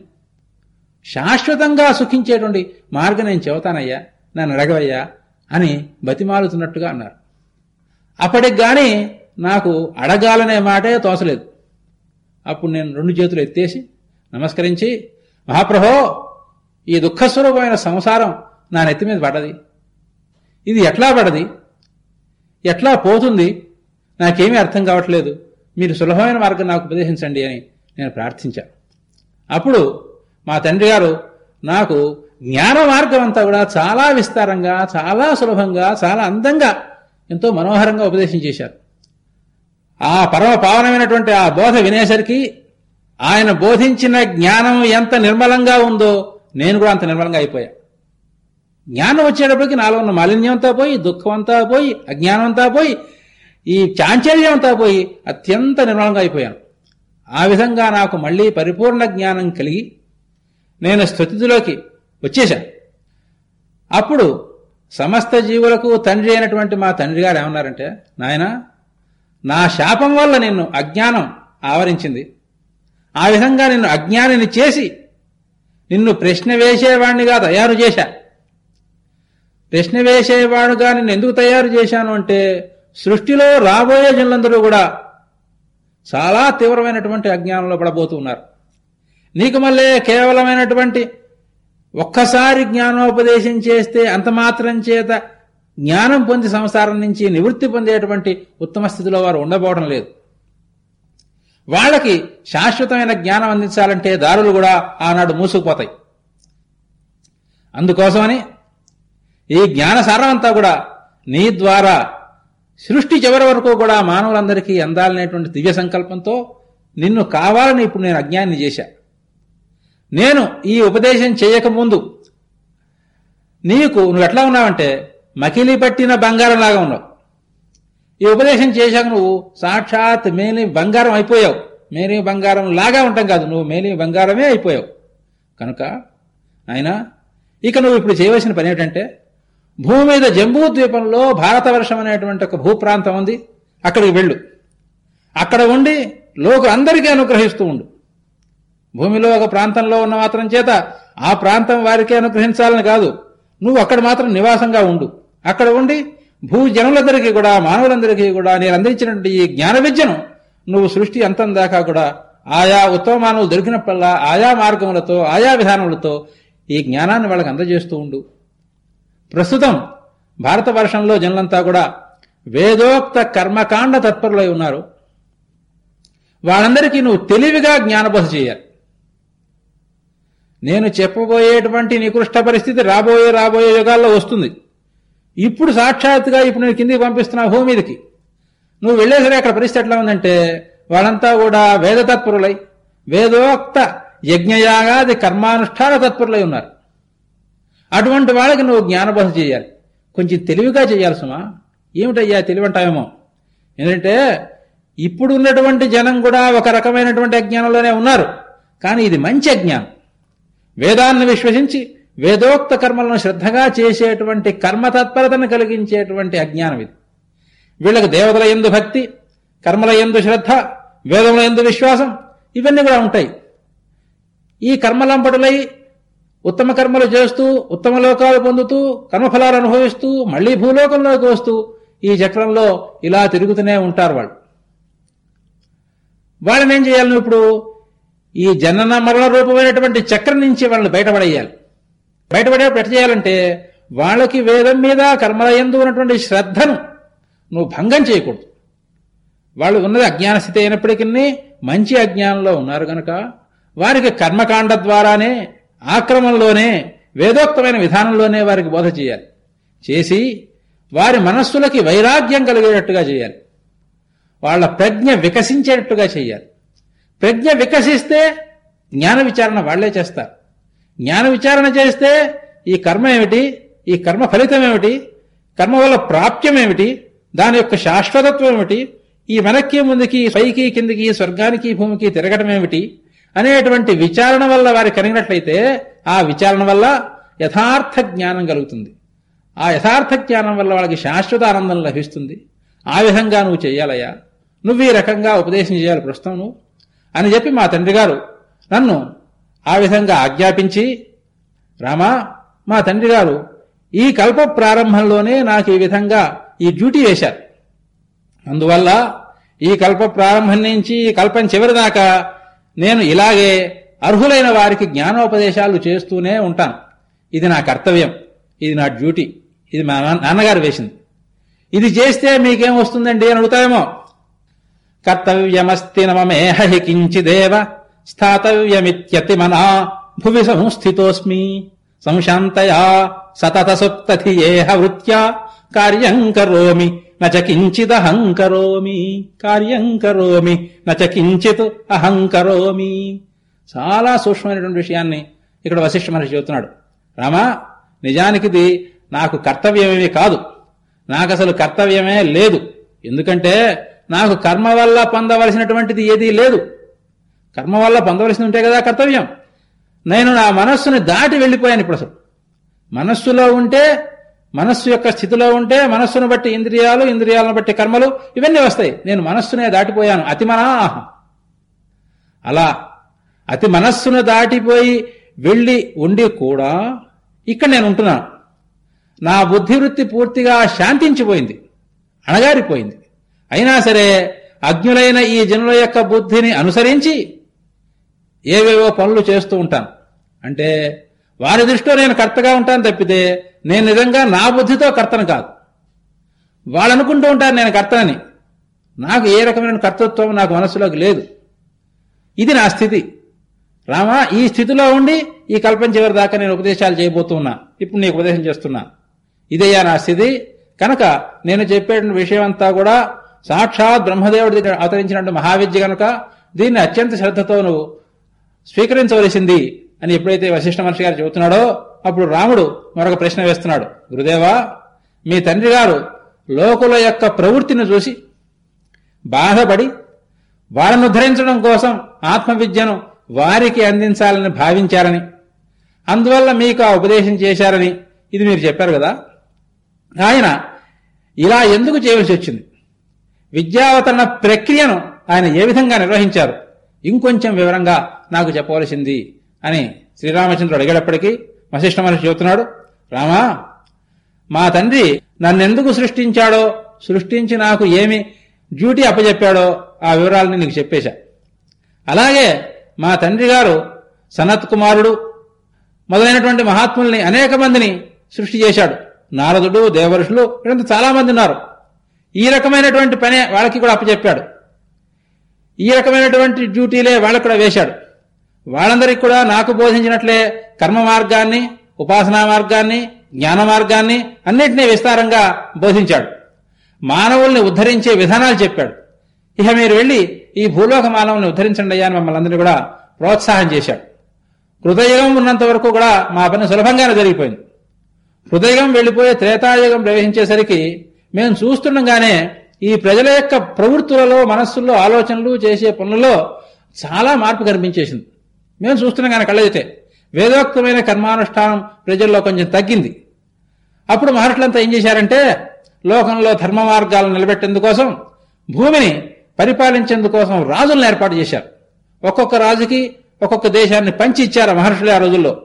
శాశ్వతంగా సుఖించేటువంటి మార్గం నేను చెబుతానయ్యా నన్ను అడగవయ్యా అని బతిమాలుతున్నట్టుగా అన్నారు. అప్పటికి కానీ నాకు అడగాలనే మాటే తోసలేదు. అప్పుడు నేను రెండు చేతులు ఎత్తేసి నమస్కరించి మహాప్రభో ఈ దుఃఖస్వరూపమైన సంసారం నా నెత్తి మీద పడది. ఇది ఎట్లా పడది? ఎట్లా పోతుంది? నాకేమీ అర్థం కావట్లేదు. మీరు సులభమైన మార్గం నాకు ఉపదేశించండి అని నేను ప్రార్థించాను అప్పుడు మా తండ్రి గారు నాకు జ్ఞాన మార్గం అంతా కూడా చాలా విస్తారంగా చాలా సులభంగా చాలా అందంగా ఎంతో మనోహరంగా ఉపదేశం చేశారు. ఆ పరమ పావనమైనటువంటి ఆ బోధ వినేసరికి ఆయన బోధించిన జ్ఞానం ఎంత నిర్మలంగా ఉందో నేను కూడా అంత నిర్మలంగా అయిపోయా. జ్ఞానం వచ్చేటప్పటికి నాలో ఉన్న మాలిన్యంతో పోయి దుఃఖం అంతా పోయి అజ్ఞానం అంతా పోయి ఈ చాంచల్యం అంతా పోయి అత్యంత నిర్మలంగా అయిపోయాను. ఆ విధంగా నాకు మళ్ళీ పరిపూర్ణ జ్ఞానం కలిగి నేను స్థుతిలోకి వచ్చేశాను. అప్పుడు సమస్త జీవులకు తండ్రి అయినటువంటి మా తండ్రి గారు ఏమన్నారంటే నాయన నా శాపం వల్ల నిన్ను అజ్ఞానం ఆవరించింది. ఆ విధంగా నిన్ను అజ్ఞానిని చేసి నిన్ను ప్రశ్న వేసేవాణ్ణిగా తయారు చేశా. ప్రశ్న వేసేవాడుగా నిన్ను ఎందుకు తయారు చేశాను అంటే సృష్టిలో రాబోయే జనులందరూ కూడా చాలా తీవ్రమైనటువంటి అజ్ఞానంలో పడబోతూ ఉన్నారు. నీకు మళ్ళీ కేవలమైనటువంటి ఒక్కసారి జ్ఞానోపదేశం చేస్తే అంత మాత్రం చేత జ్ఞానం పొంది సంసారం నుంచి నివృత్తి పొందేటువంటి ఉత్తమ స్థితిలో వారు ఉండబోవడం లేదు. వాళ్ళకి శాశ్వతమైన జ్ఞానం అందించాలంటే దారులు కూడా ఆనాడు మూసుకుపోతాయి. అందుకోసమని ఈ జ్ఞాన సారం అంతా కూడా నీ ద్వారా సృష్టి చివరి వరకు కూడా మానవులందరికీ అందాలనేటువంటి దివ్య సంకల్పంతో నిన్ను కావాలని ఇప్పుడు నేను అజ్ఞాన్ని చేశా. నేను ఈ ఉపదేశం చేయకముందు నీకు నువ్వు ఎట్లా ఉన్నావంటే మకిలి పట్టిన బంగారం లాగా ఉన్నావు. ఈ ఉపదేశం చేశాక నువ్వు సాక్షాత్ మేలి బంగారం అయిపోయావు. మేలి బంగారం లాగా ఉంటాం కాదు నువ్వు మేలి బంగారమే అయిపోయావు. కనుక ఆయన ఇక నువ్వు ఇప్పుడు చేయవలసిన పని ఏమిటంటే భూమి మీద జంబూ ద్వీపంలో భారతవర్షం అనేటువంటి ఒక భూప్రాంతం ఉంది అక్కడికి వెళ్ళు. అక్కడ ఉండి లోకు అందరికీ అనుగ్రహిస్తూ ఉండు. భూమిలో ఒక ప్రాంతంలో ఉన్న మాత్రం చేత ఆ ప్రాంతం వారికే అనుగ్రహించాలని కాదు నువ్వు అక్కడ మాత్రం నివాసంగా ఉండు. అక్కడ ఉండి భూజనులందరికీ కూడా మానవులందరికీ కూడా నేను అందించినటువంటి ఈ జ్ఞాన విద్యను నువ్వు సృష్టి అంతం దాకా కూడా ఆయా ఉత్తమ మానవులు దొరికినప్పుడల్లా ఆయా మార్గములతో ఆయా విధానములతో ఈ జ్ఞానాన్ని వాళ్ళకి అందజేస్తూ ఉండు. ప్రస్తుతం భారత వర్షంలో జనులంతా కూడా వేదోక్త కర్మకాండ తత్పరులై ఉన్నారు. వాళ్ళందరికీ నువ్వు తెలివిగా జ్ఞానబోధ చేయాలి. నేను చెప్పబోయేటువంటి నికృష్ట పరిస్థితి రాబోయే రాబోయే యుగాల్లో వస్తుంది. ఇప్పుడు సాక్షాత్తుగా ఇప్పుడు నేను కిందికి పంపిస్తున్నా భూమి మీదకి. నువ్వు వెళ్ళేసరి అక్కడ పరిస్థితి ఎట్లా ఉందంటే వాళ్ళంతా కూడా వేద తత్పరులై వేదోక్త యజ్ఞయాగాది కర్మానుష్ఠాన తత్పరులై ఉన్నారు. అటువంటి వాళ్ళకి నువ్వు జ్ఞానబోధ చేయాలి. కొంచెం తెలివిగా చేయాలి సుమా. ఏమిటయ్యా తెలివంటావేమో? ఏంటంటే ఇప్పుడు ఉన్నటువంటి జనం కూడా ఒక రకమైనటువంటి అజ్ఞానంలోనే ఉన్నారు. కానీ ఇది మంచి అజ్ఞానం. వేదాన్ని విశ్వసించి వేదోక్త కర్మలను శ్రద్ధగా చేసేటువంటి కర్మ తత్పరతను కలిగించేటువంటి అజ్ఞానం ఇది. వీళ్ళకి దేవతల ఎందు భక్తి కర్మల ఎందు శ్రద్ధ వేదముల ఎందు విశ్వాసం ఇవన్నీ కూడా ఉంటాయి. ఈ కర్మలంపటులై ఉత్తమ కర్మలు చేస్తూ ఉత్తమ లోకాలు పొందుతూ కర్మఫలాలు అనుభవిస్తూ మళ్ళీ భూలోకంలోకి వస్తూ ఈ చక్రంలో ఇలా తిరుగుతూనే ఉంటారు వాళ్ళు. వాళ్ళని ఏం చేయాలి ఇప్పుడు? ఈ జనన మరణ రూపమైనటువంటి చక్రం నుంచి వాళ్ళని బయటపడేయాలి. బయటపడే ప్రతి చేయాలంటే వాళ్ళకి వేదం మీద కర్మల ఎందు ఉన్నటువంటి శ్రద్ధను నువ్వు భంగం చేయకూడదు. వాళ్ళు ఉన్నది అజ్ఞాన స్థితి అయినప్పటికీ మంచి అజ్ఞానంలో ఉన్నారు గనక వారికి కర్మకాండ ద్వారానే ఆక్రమంలోనే వేదోక్తమైన విధానంలోనే వారికి బోధ చేయాలి. చేసి వారి మనస్సులకి వైరాగ్యం కలిగేటట్టుగా చేయాలి. వాళ్ళ ప్రజ్ఞ వికసించేటట్టుగా చేయాలి. ప్రజ్ఞ వికసిస్తే జ్ఞాన విచారణ వాళ్ళే చేస్తారు. జ్ఞాన విచారణ చేస్తే ఈ కర్మ ఏమిటి? ఈ కర్మ ఫలితం ఏమిటి? కర్మ వల్ల ప్రాప్త్యం ఏమిటి? దాని యొక్క శాశ్వతత్వం ఏమిటి? ఈ వెనక్కి ముందుకి పైకి కిందికి స్వర్గానికి భూమికి తిరగటం ఏమిటి? అనేటువంటి విచారణ వల్ల వారి కలిగినట్లయితే ఆ విచారణ వల్ల యథార్థ జ్ఞానం కలుగుతుంది. ఆ యథార్థ జ్ఞానం వల్ల వాళ్ళకి శాశ్వత ఆనందం లభిస్తుంది. ఆ విధంగా నువ్వు చేయాలయ్యా నువ్వు ఈ రకంగా ఉపదేశం చేయాలి ప్రస్తుతం అని చెప్పి మా తండ్రి గారు నన్ను ఆ విధంగా ఆజ్ఞాపించి రామా మా తండ్రి గారు ఈ కల్ప ప్రారంభంలోనే నాకు ఈ విధంగా ఈ డ్యూటీ వేశారు. అందువల్ల ఈ కల్ప ప్రారంభం నుంచి ఈ కల్పం చివరిదాకా నేను ఇలాగే అర్హులైన వారికి జ్ఞానోపదేశాలు చేస్తూనే ఉంటాను. ఇది నా కర్తవ్యం ఇది నా డ్యూటీ ఇది మా నాన్నగారు వేసింది. ఇది చేస్తే మీకేం వస్తుందండి అని అడుగుతావేమో? కర్తవ్యమస్తి నమమేహి కించిదేవ స్థాతవ్యమిత్యతిమనా భువి సంస్థితోస్మి సంశాంతయా సతత సుప్తధియేహ వృత్యా కార్యం కరోమి నచ కించిదహం కరోమి కార్యం కరోమి నచ కించిత్ అహం కరోమి చాలా సూక్ష్మమైనటువంటి విషయాన్ని ఇక్కడ వశిష్ఠ మహర్షి చెబుతున్నాడు. రామా నిజానికి ఇది నాకు కర్తవ్యమేమీ కాదు. నాకు అసలు కర్తవ్యమే లేదు. ఎందుకంటే నాకు కర్మ వల్ల పొందవలసినటువంటిది ఏదీ లేదు. కర్మ వల్ల పొందవలసింది ఉంటే కదా కర్తవ్యం. నేను నా మనస్సుని దాటి వెళ్ళిపోయాను ఇప్పుడు అసలు. మనస్సులో ఉంటే మనస్సు యొక్క స్థితిలో ఉంటే మనస్సును బట్టి ఇంద్రియాలు ఇంద్రియాలను బట్టి కర్మలు ఇవన్నీ వస్తాయి. నేను మనస్సునే దాటిపోయాను. అతిమనాహ అలా అతి మనస్సును దాటిపోయి వెళ్ళి ఉండి కూడా ఇక్కడ నేను ఉంటున్నాను నా బుద్ధివృత్తి పూర్తిగా శాంతించిపోయింది. అణగారిపోయింది. అయినా సరే అజ్ఞులైన ఈ జనుల యొక్క బుద్ధిని అనుసరించి ఏవేవో పనులు చేస్తూ ఉంటాను. అంటే వారి దృష్టిలో నేను కర్తగా ఉంటాను తప్పితే నేను నిజంగా నా బుద్ధితో కర్తను కాదు. వాళ్ళు అనుకుంటూ ఉంటారు నేను కర్తనని. నాకు ఏ రకమైన కర్తృత్వం నాకు మనసులోకి లేదు. ఇది నా స్థితి. రామా ఈ స్థితిలో ఉండి ఈ కల్పన చివరి దాకా నేను ఉపదేశాలు చేయబోతున్నా ఇప్పుడు నీకు ఉపదేశం చేస్తున్నా. ఇదయ్యా నా స్థితి. కనుక నేను చెప్పే విషయం అంతా కూడా సాక్షాత్ బ్రహ్మదేవుడి దగ్గర అవతరించినట్టు మహావిద్య కనుక దీన్ని అత్యంత శ్రద్ధతో నువ్వు స్వీకరించవలసింది అని ఎప్పుడైతే వశిష్ఠ మహర్షి గారు చెబుతున్నాడో అప్పుడు రాముడు మరొక ప్రశ్న వేస్తున్నాడు. గురుదేవా మీ తండ్రి గారు లోకుల యొక్క ప్రవృత్తిని చూసి బాధపడి వారిని ఉద్ధరించడం కోసం ఆత్మవిద్యను వారికి అందించాలని భావించారని అందువల్ల మీకు ఆ ఉపదేశం చేశారని ఇది మీరు చెప్పారు కదా? ఆయన ఇలా ఎందుకు చేయవలసి వచ్చింది? విద్యావతరణ ప్రక్రియను ఆయన ఏ విధంగా నిర్వహించారు? ఇంకొంచెం వివరంగా నాకు చెప్పవలసింది అని శ్రీరామచంద్రుడు అడిగేటప్పటికీ వశిష్ఠ మహర్షి చెబుతున్నాడు రామా మా తండ్రి నన్నెందుకు సృష్టించాడో సృష్టించి నాకు ఏమి డ్యూటీ అప్పచెప్పాడో ఆ వివరాలని నీకు చెప్పేశా. అలాగే మా తండ్రి గారు సనత్ కుమారుడు మొదలైనటువంటి మహాత్ముల్ని అనేక మందిని సృష్టి చేశాడు. నారదుడు దేవరుషులు ఇలాంటి చాలా మంది ఉన్నారు. ఈ రకమైనటువంటి పనే వాళ్ళకి కూడా అప్పచెప్పాడు ఈ రకమైనటువంటి డ్యూటీలే వాళ్ళకు కూడా వేశాడు. వాళ్ళందరికీ కూడా నాకు బోధించినట్లే కర్మ మార్గాన్ని ఉపాసనా మార్గాన్ని జ్ఞాన మార్గాన్ని అన్నింటినీ విస్తారంగా బోధించాడు. మానవుల్ని ఉద్ధరించే విధానాలు చెప్పాడు. ఇక మీరు వెళ్ళి ఈ భూలోక మానవుల్ని ఉద్ధరించండి అయ్యా అని మమ్మల్ని అందరినీ కూడా ప్రోత్సాహం చేశాడు. హృదయం ఉన్నంత వరకు కూడా మా పని సులభంగానే జరిగిపోయింది. హృదయం వెళ్ళిపోయే త్రేతాయుగం ప్రవేశించేసరికి మేము చూస్తుండగానే ఈ ప్రజల యొక్క ప్రవృత్తులలో మనస్సుల్లో ఆలోచనలు చేసే పనులలో చాలా మార్పు కనిపించేసింది. మేము చూస్తున్నాం కళ్ళైతే వేదోక్తమైన కర్మానుష్ఠానం ప్రజల్లో కొంచెం తగ్గింది. అప్పుడు మహర్షులంతా ఏం చేశారంటే లోకంలో ధర్మ మార్గాలను నిలబెట్టేందుకోసం భూమిని పరిపాలించేందుకోసం రాజులను ఏర్పాటు చేశారు. ఒక్కొక్క రాజుకి ఒక్కొక్క దేశాన్ని పంచి ఇచ్చారు మహర్షులు ఆ రోజుల్లో.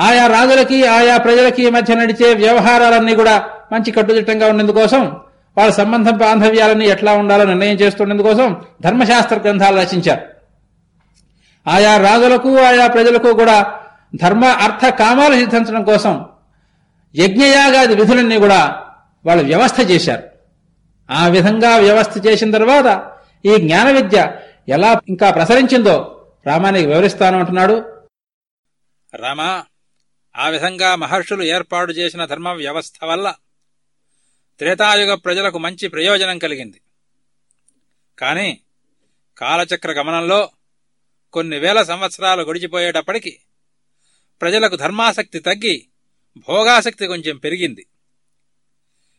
ఆయా రాజులకి ఆయా ప్రజలకి మధ్య నడిచే వ్యవహారాలన్నీ కూడా మంచి కట్టుదిట్టంగా ఉండేందుకోసం వాళ్ళ సంబంధం బాంధవ్యాలని ఎట్లా ఉండాలో నిర్ణయం చేస్తుండేందుకోసం ధర్మశాస్త్ర గ్రంథాలు రచించారు. ఆయా రాజులకు ఆయా ప్రజలకు కూడా ధర్మ అర్థ కామాలు సిద్ధించడం కోసం యజ్ఞయాగాది విధులన్నీ కూడా వాళ్ళు వ్యవస్థ చేశారు. ఆ విధంగా వ్యవస్థ చేసిన తర్వాత ఈ జ్ఞాన విద్య ఎలా ఇంకా ప్రసరించిందో రామానికి వివరిస్తాను అంటున్నాడు. రామా ఆ విధంగా మహర్షులు ఏర్పాటు చేసిన ధర్మ వ్యవస్థ వల్ల త్రేతాయుగ ప్రజలకు మంచి ప్రయోజనం కలిగింది. కాని కాలచక్ర గమనంలో కొన్ని వేల సంవత్సరాలు గడిచిపోయేటప్పటికి ప్రజలకు ధర్మాసక్తి తగ్గి భోగాసక్తి కొంచెం పెరిగింది.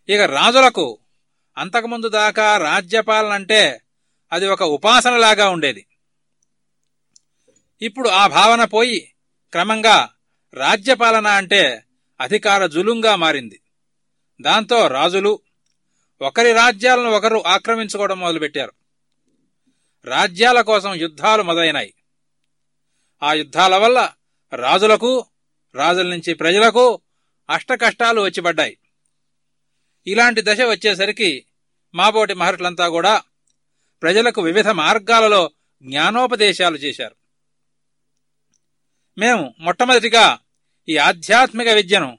ఇక రాజులకు అంతకుముందు దాకా రాజ్యపాలన అంటే అది ఒక ఉపాసనలాగా ఉండేది. ఇప్పుడు ఆ భావన పోయి క్రమంగా రాజ్యపాలన అంటే అధికార జులుంగా మారింది. దాంతో రాజులు ఒకరి రాజ్యాలను ఒకరు ఆక్రమించుకోవడం మొదలుపెట్టారు. రాజ్యాల కోసం యుద్ధాలు మొదలైనాయి. ఆ యుద్ధాల వల్ల రాజులకు రాజుల నుంచి ప్రజలకు అష్టకష్టాలు వచ్చిపడ్డాయి. ఇలాంటి దశ వచ్చేసరికి మాబోటి మహర్షులంతా కూడా ప్రజలకు వివిధ మార్గాలలో జ్ఞానోపదేశాలు చేశారు. మేము మొట్టమొదటిగా ఈ ఆధ్యాత్మిక విద్యను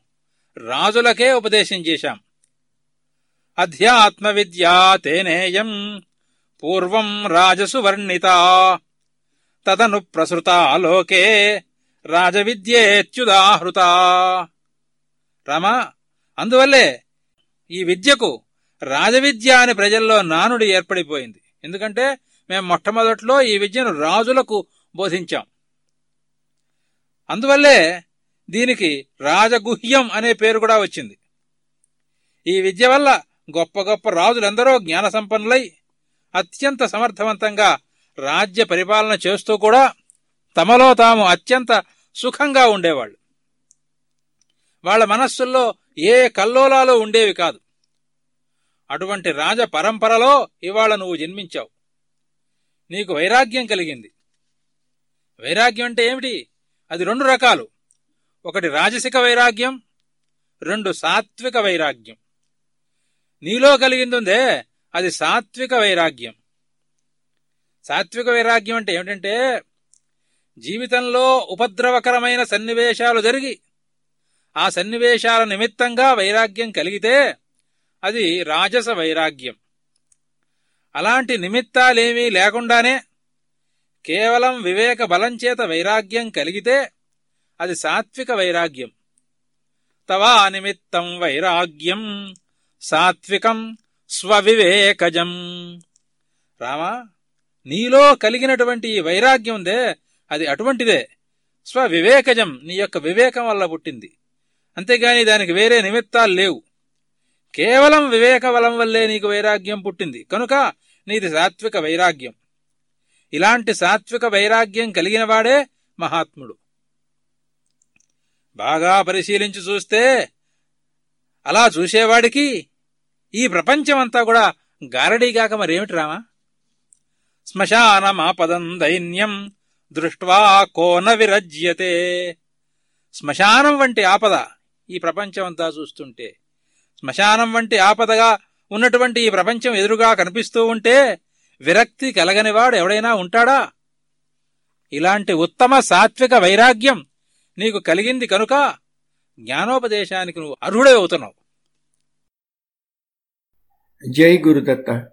రాజులకే ఉపదేశం చేశాం. అధ్యాత్మ విద్యా తేనేయం పూర్వం రాజసు వర్ణిత తదను ప్రసృత లోకే రాజవిద్యేత్యుదాహృత రామా అందువల్లే ఈ విద్యకు రాజవిద్య అని ప్రజల్లో నానుడి ఏర్పడిపోయింది. ఎందుకంటే మేము మొట్టమొదట్లో ఈ విద్యను రాజులకు బోధించాం. అందువల్లే దీనికి రాజగుహ్యం అనే పేరు కూడా వచ్చింది. ఈ విద్య వల్ల గొప్ప గొప్ప రాజులెందరో జ్ఞాన సంపన్నులై అత్యంత సమర్థవంతంగా రాజ్య పరిపాలన చేస్తూ కూడా తమలో తాము అత్యంత సుఖంగా ఉండేవాళ్ళు. వాళ్ళ మనస్సుల్లో ఏ కల్లోలాలు ఉండేవి కాదు. అటువంటి రాజ పరంపరలో ఇవాళ నువ్వు జన్మించావు. నీకు వైరాగ్యం కలిగింది. వైరాగ్యం అంటే ఏమిటి? అది రెండు రకాలు. ఒకటి రాజసిక వైరాగ్యం రెండు సాత్విక వైరాగ్యం. నీలో కలిగిందుందే అది సాత్విక వైరాగ్యం. సాత్విక వైరాగ్యం అంటే ఏమిటంటే జీవితంలో ఉపద్రవకరమైన సన్నివేశాలు జరిగి ఆ సన్నివేశాల నిమిత్తంగా వైరాగ్యం కలిగితే అది రాజస వైరాగ్యం. అలాంటి నిమిత్తాలేమీ లేకుండానే కేవలం వివేక బలంచేత వైరాగ్యం కలిగితే అది సాత్విక వైరాగ్యం. తవా నిమిత్తం వైరాగ్యం సాత్వికం స్వవివేకజం. రామా నీలో కలిగినటువంటి ఈ వైరాగ్యం ఉందే అది అటువంటిదే. స్వవివేకజం నీ యొక్క వివేకం వల్ల పుట్టింది. అంతేగాని దానికి వేరే నిమిత్తాలు లేవు. కేవలం వివేక బలం వల్లే నీకు వైరాగ్యం పుట్టింది. కనుక నీది సాత్విక వైరాగ్యం. ఇలాంటి సాత్విక వైరాగ్యం కలిగినవాడే మహాత్ముడు. బాగా పరిశీలించి చూస్తే అలా చూసేవాడికి ఈ ప్రపంచమంతా కూడా గారడీగాక మరేమిటి రామా? శ్మశానమాపదం దైన్యం దృష్ట్వా కోన విరజ్యతే. శ్మశానం వంటి ఆపద ఈ ప్రపంచమంతా చూస్తుంటే శ్మశానం వంటి ఆపదగా ఉన్నటువంటి ఈ ప్రపంచం ఎదురుగా కనిపిస్తూ ఉంటే విరక్తి కలగనివాడు ఎవడైనా ఉంటాడా? ఇలాంటి ఉత్తమ సాత్విక వైరాగ్యం నీకు కలిగింది కనుక జ్ఞానోపదేశానికి నువ్వు అర్హుడే అవుతున్నావు. జై గురుదత్త.